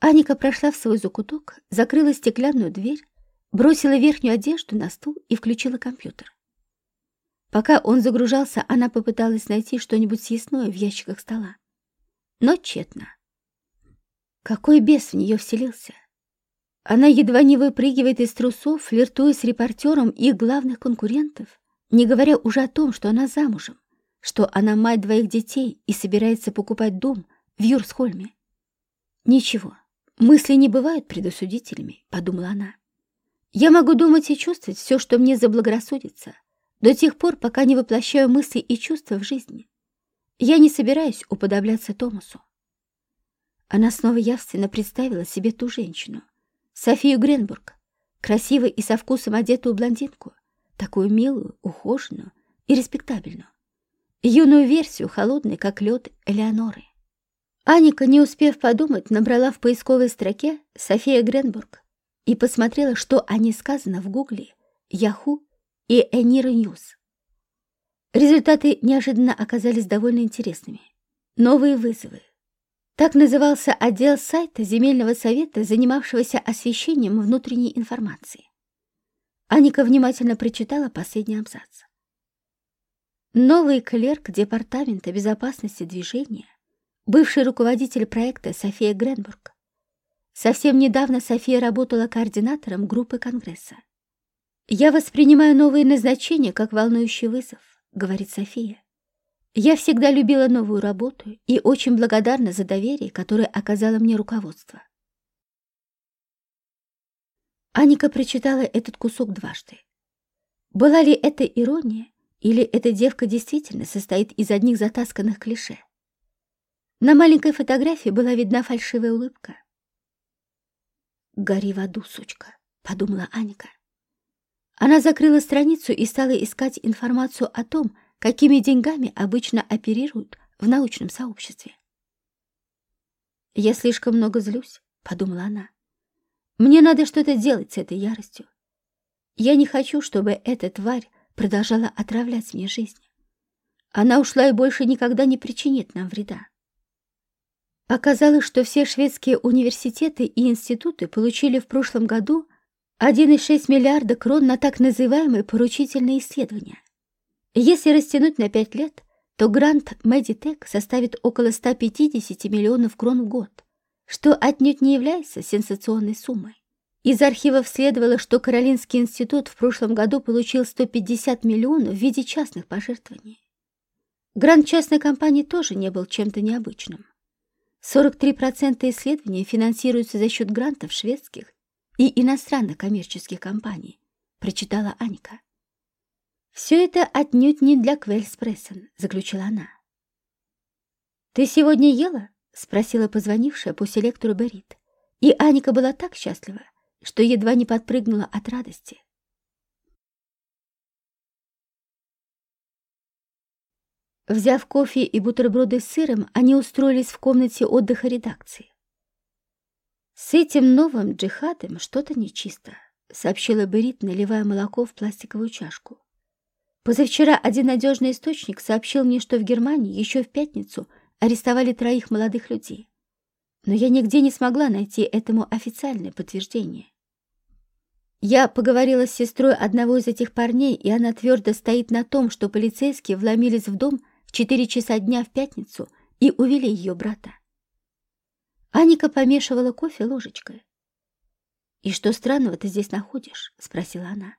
Аника прошла в свой закуток, закрыла стеклянную дверь, бросила верхнюю одежду на стул и включила компьютер. Пока он загружался, она попыталась найти что-нибудь съестное в ящиках стола. Но тщетно. Какой бес в нее вселился? Она едва не выпрыгивает из трусов, флиртуя с репортером их главных конкурентов, не говоря уже о том, что она замужем, что она мать двоих детей и собирается покупать дом в Юрсхольме. Ничего, «Мысли не бывают предосудительными», — подумала она. «Я могу думать и чувствовать все, что мне заблагорассудится, до тех пор, пока не воплощаю мысли и чувства в жизни. Я не собираюсь уподобляться Томасу». Она снова явственно представила себе ту женщину, Софию Гренбург, красивой и со вкусом одетую блондинку, такую милую, ухоженную и респектабельную, юную версию холодной, как лед, Элеоноры. Аника, не успев подумать, набрала в поисковой строке «София Гренбург» и посмотрела, что о ней сказано в Гугле, Яху и Эниро Ньюс. Результаты неожиданно оказались довольно интересными. Новые вызовы. Так назывался отдел сайта Земельного совета, занимавшегося освещением внутренней информации. Аника внимательно прочитала последний абзац. Новый клерк Департамента безопасности движения бывший руководитель проекта София Гренбург. Совсем недавно София работала координатором группы Конгресса. «Я воспринимаю новые назначения как волнующий вызов», — говорит София. «Я всегда любила новую работу и очень благодарна за доверие, которое оказало мне руководство». Аника прочитала этот кусок дважды. Была ли это ирония, или эта девка действительно состоит из одних затасканных клише? На маленькой фотографии была видна фальшивая улыбка. «Гори в аду, сучка», — подумала Аника. Она закрыла страницу и стала искать информацию о том, какими деньгами обычно оперируют в научном сообществе. «Я слишком много злюсь», — подумала она. «Мне надо что-то делать с этой яростью. Я не хочу, чтобы эта тварь продолжала отравлять мне жизнь. Она ушла и больше никогда не причинит нам вреда. Оказалось, что все шведские университеты и институты получили в прошлом году 1,6 миллиарда крон на так называемые поручительные исследования. Если растянуть на 5 лет, то грант Meditech составит около 150 миллионов крон в год, что отнюдь не является сенсационной суммой. Из архивов следовало, что Каролинский институт в прошлом году получил 150 миллионов в виде частных пожертвований. Грант частной компании тоже не был чем-то необычным. 43% исследований финансируются за счет грантов шведских и иностранных коммерческих компаний, прочитала Аника. «Все это отнюдь не для Квельспрессен», — заключила она. «Ты сегодня ела?» — спросила позвонившая по селектору Берит. И Аника была так счастлива, что едва не подпрыгнула от радости. Взяв кофе и бутерброды с сыром, они устроились в комнате отдыха редакции. «С этим новым джихадом что-то нечисто», — сообщила Берит, наливая молоко в пластиковую чашку. «Позавчера один надежный источник сообщил мне, что в Германии еще в пятницу арестовали троих молодых людей. Но я нигде не смогла найти этому официальное подтверждение. Я поговорила с сестрой одного из этих парней, и она твердо стоит на том, что полицейские вломились в дом в четыре часа дня в пятницу и увели ее брата. Аника помешивала кофе ложечкой. «И что странного ты здесь находишь?» — спросила она.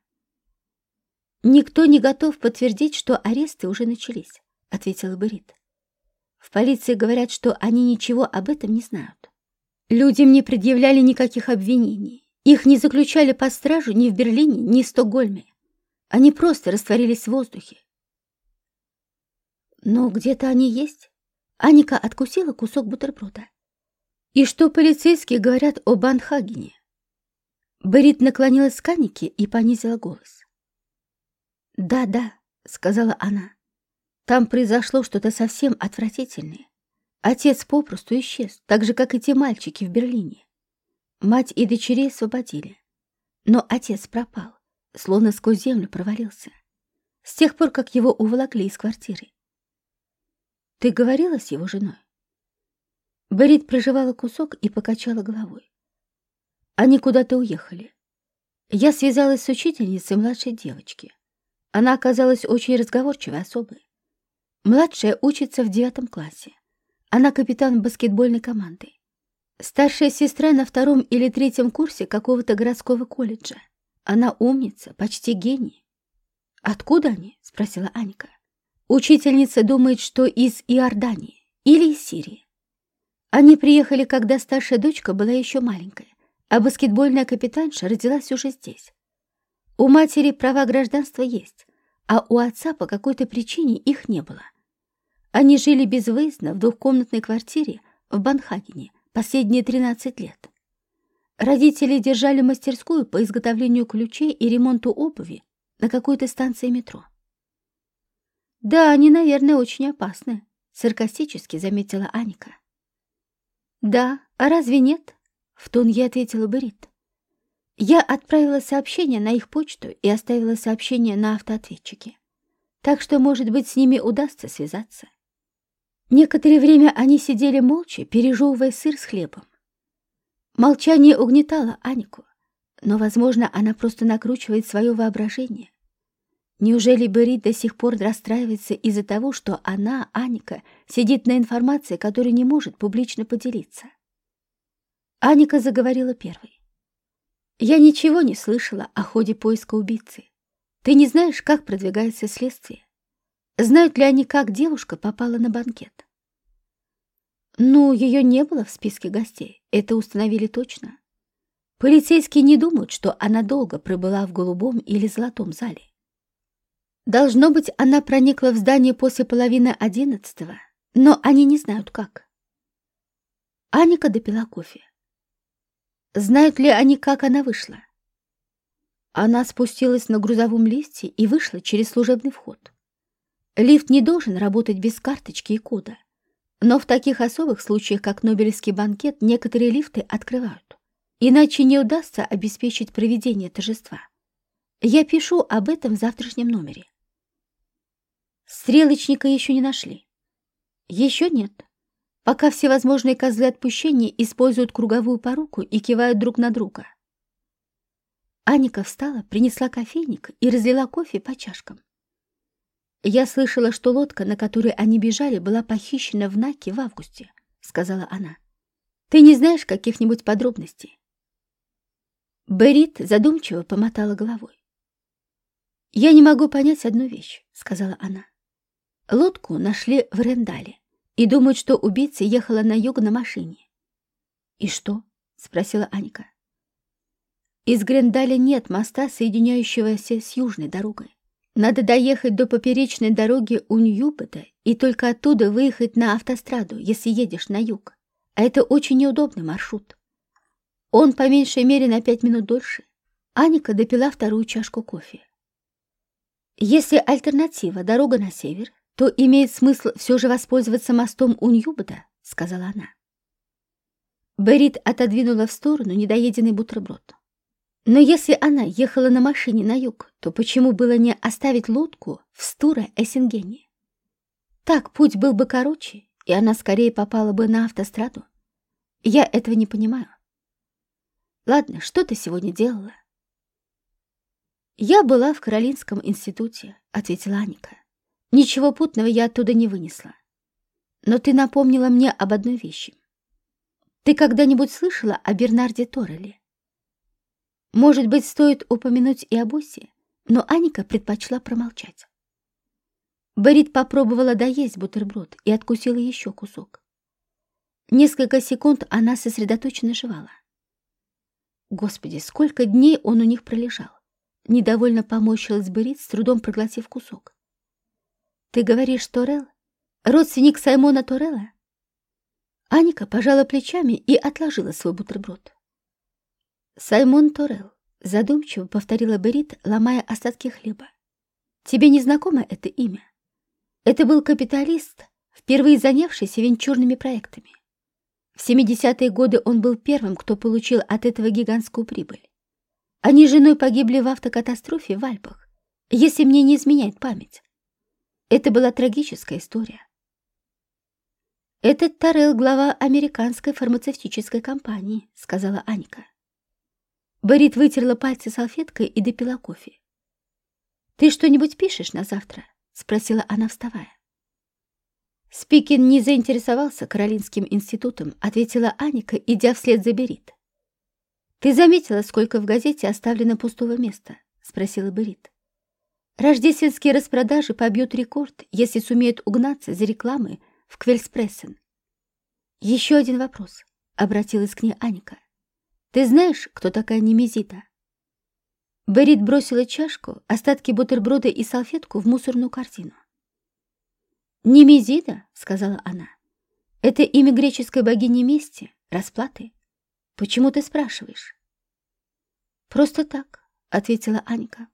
«Никто не готов подтвердить, что аресты уже начались», — ответила Берит. «В полиции говорят, что они ничего об этом не знают. Людям не предъявляли никаких обвинений. Их не заключали под стражу ни в Берлине, ни в Стокгольме. Они просто растворились в воздухе. Но где-то они есть. Аника откусила кусок бутерброда. И что полицейские говорят об Анхагене? Берит наклонилась к Анике и понизила голос. «Да-да», — сказала она, — «там произошло что-то совсем отвратительное. Отец попросту исчез, так же, как и те мальчики в Берлине. Мать и дочерей освободили. Но отец пропал, словно сквозь землю провалился. С тех пор, как его уволокли из квартиры. Ты говорила с его женой? Берит приживала кусок и покачала головой. Они куда-то уехали. Я связалась с учительницей младшей девочки. Она оказалась очень разговорчивой особой. Младшая учится в девятом классе. Она капитан баскетбольной команды. Старшая сестра на втором или третьем курсе какого-то городского колледжа. Она умница, почти гений. «Откуда они?» — спросила Анька. Учительница думает, что из Иордании или из Сирии. Они приехали, когда старшая дочка была еще маленькая, а баскетбольная капитанша родилась уже здесь. У матери права гражданства есть, а у отца по какой-то причине их не было. Они жили безвыездно в двухкомнатной квартире в Банхагене последние 13 лет. Родители держали мастерскую по изготовлению ключей и ремонту обуви на какой-то станции метро. «Да, они, наверное, очень опасны», — саркастически заметила Аника. «Да, а разве нет?» — в тон ей ответила Берит. Я отправила сообщение на их почту и оставила сообщение на автоответчике. Так что, может быть, с ними удастся связаться. Некоторое время они сидели молча, пережевывая сыр с хлебом. Молчание угнетало Анику, но, возможно, она просто накручивает свое воображение. Неужели Берит до сих пор расстраивается из-за того, что она, Аника, сидит на информации, которой не может публично поделиться? Аника заговорила первой. «Я ничего не слышала о ходе поиска убийцы. Ты не знаешь, как продвигается следствие? Знают ли они, как девушка попала на банкет?» «Ну, ее не было в списке гостей, это установили точно. Полицейские не думают, что она долго пробыла в голубом или золотом зале. Должно быть, она проникла в здание после половины одиннадцатого, но они не знают как. Аника допила кофе. Знают ли они, как она вышла? Она спустилась на грузовом лифте и вышла через служебный вход. Лифт не должен работать без карточки и кода. Но в таких особых случаях, как Нобелевский банкет, некоторые лифты открывают. Иначе не удастся обеспечить проведение торжества. Я пишу об этом в завтрашнем номере. Стрелочника еще не нашли. Еще нет. Пока всевозможные козлы отпущения используют круговую поруку и кивают друг на друга. Аника встала, принесла кофейник и разлила кофе по чашкам. «Я слышала, что лодка, на которой они бежали, была похищена в Наке в августе», — сказала она. «Ты не знаешь каких-нибудь подробностей?» Берит задумчиво помотала головой. «Я не могу понять одну вещь», — сказала она. Лодку нашли в Рендале и думают, что убийца ехала на юг на машине. «И что?» — спросила Аника. «Из Грендаля нет моста, соединяющегося с южной дорогой. Надо доехать до поперечной дороги у Ньюбета и только оттуда выехать на автостраду, если едешь на юг. А это очень неудобный маршрут. Он по меньшей мере на пять минут дольше. Аника допила вторую чашку кофе. Если альтернатива — дорога на север, то имеет смысл все же воспользоваться мостом у Ньюбета, сказала она. Берит отодвинула в сторону недоеденный бутерброд. Но если она ехала на машине на юг, то почему было не оставить лодку в Стура-Эссенгене? Так путь был бы короче, и она скорее попала бы на автостраду. Я этого не понимаю. Ладно, что ты сегодня делала? Я была в Каролинском институте, ответила Аника. Ничего путного я оттуда не вынесла. Но ты напомнила мне об одной вещи. Ты когда-нибудь слышала о Бернарде Торреле? Может быть, стоит упомянуть и об Осе, но Аника предпочла промолчать. Берит попробовала доесть бутерброд и откусила еще кусок. Несколько секунд она сосредоточенно жевала. Господи, сколько дней он у них пролежал. Недовольно поморщилась Берит, с трудом проглотив кусок. «Ты говоришь, Торел? Родственник Саймона Торелла?» Аника пожала плечами и отложила свой бутерброд. «Саймон Торел», — задумчиво повторила Берит, ломая остатки хлеба. «Тебе не знакомо это имя? Это был капиталист, впервые занявшийся венчурными проектами. В 70-е годы он был первым, кто получил от этого гигантскую прибыль. Они с женой погибли в автокатастрофе в Альпах, если мне не изменяет память. Это была трагическая история. «Этот Тарел — глава американской фармацевтической компании», — сказала Аника. Борит вытерла пальцы салфеткой и допила кофе. «Ты что-нибудь пишешь на завтра?» — спросила она, вставая. Спикин не заинтересовался Каролинским институтом, ответила Аника, идя вслед за Берит. «Ты заметила, сколько в газете оставлено пустого места?» — спросила Берит. «Рождественские распродажи побьют рекорд, если сумеют угнаться за рекламой в Квельспрессен». «Еще один вопрос», — обратилась к ней Аника. Ты знаешь, кто такая Немезида?» Берит бросила чашку, остатки бутерброда и салфетку в мусорную корзину. «Немезида», — сказала она, — «это имя греческой богини мести, расплаты. Почему ты спрашиваешь?» «Просто так», — ответила Анька.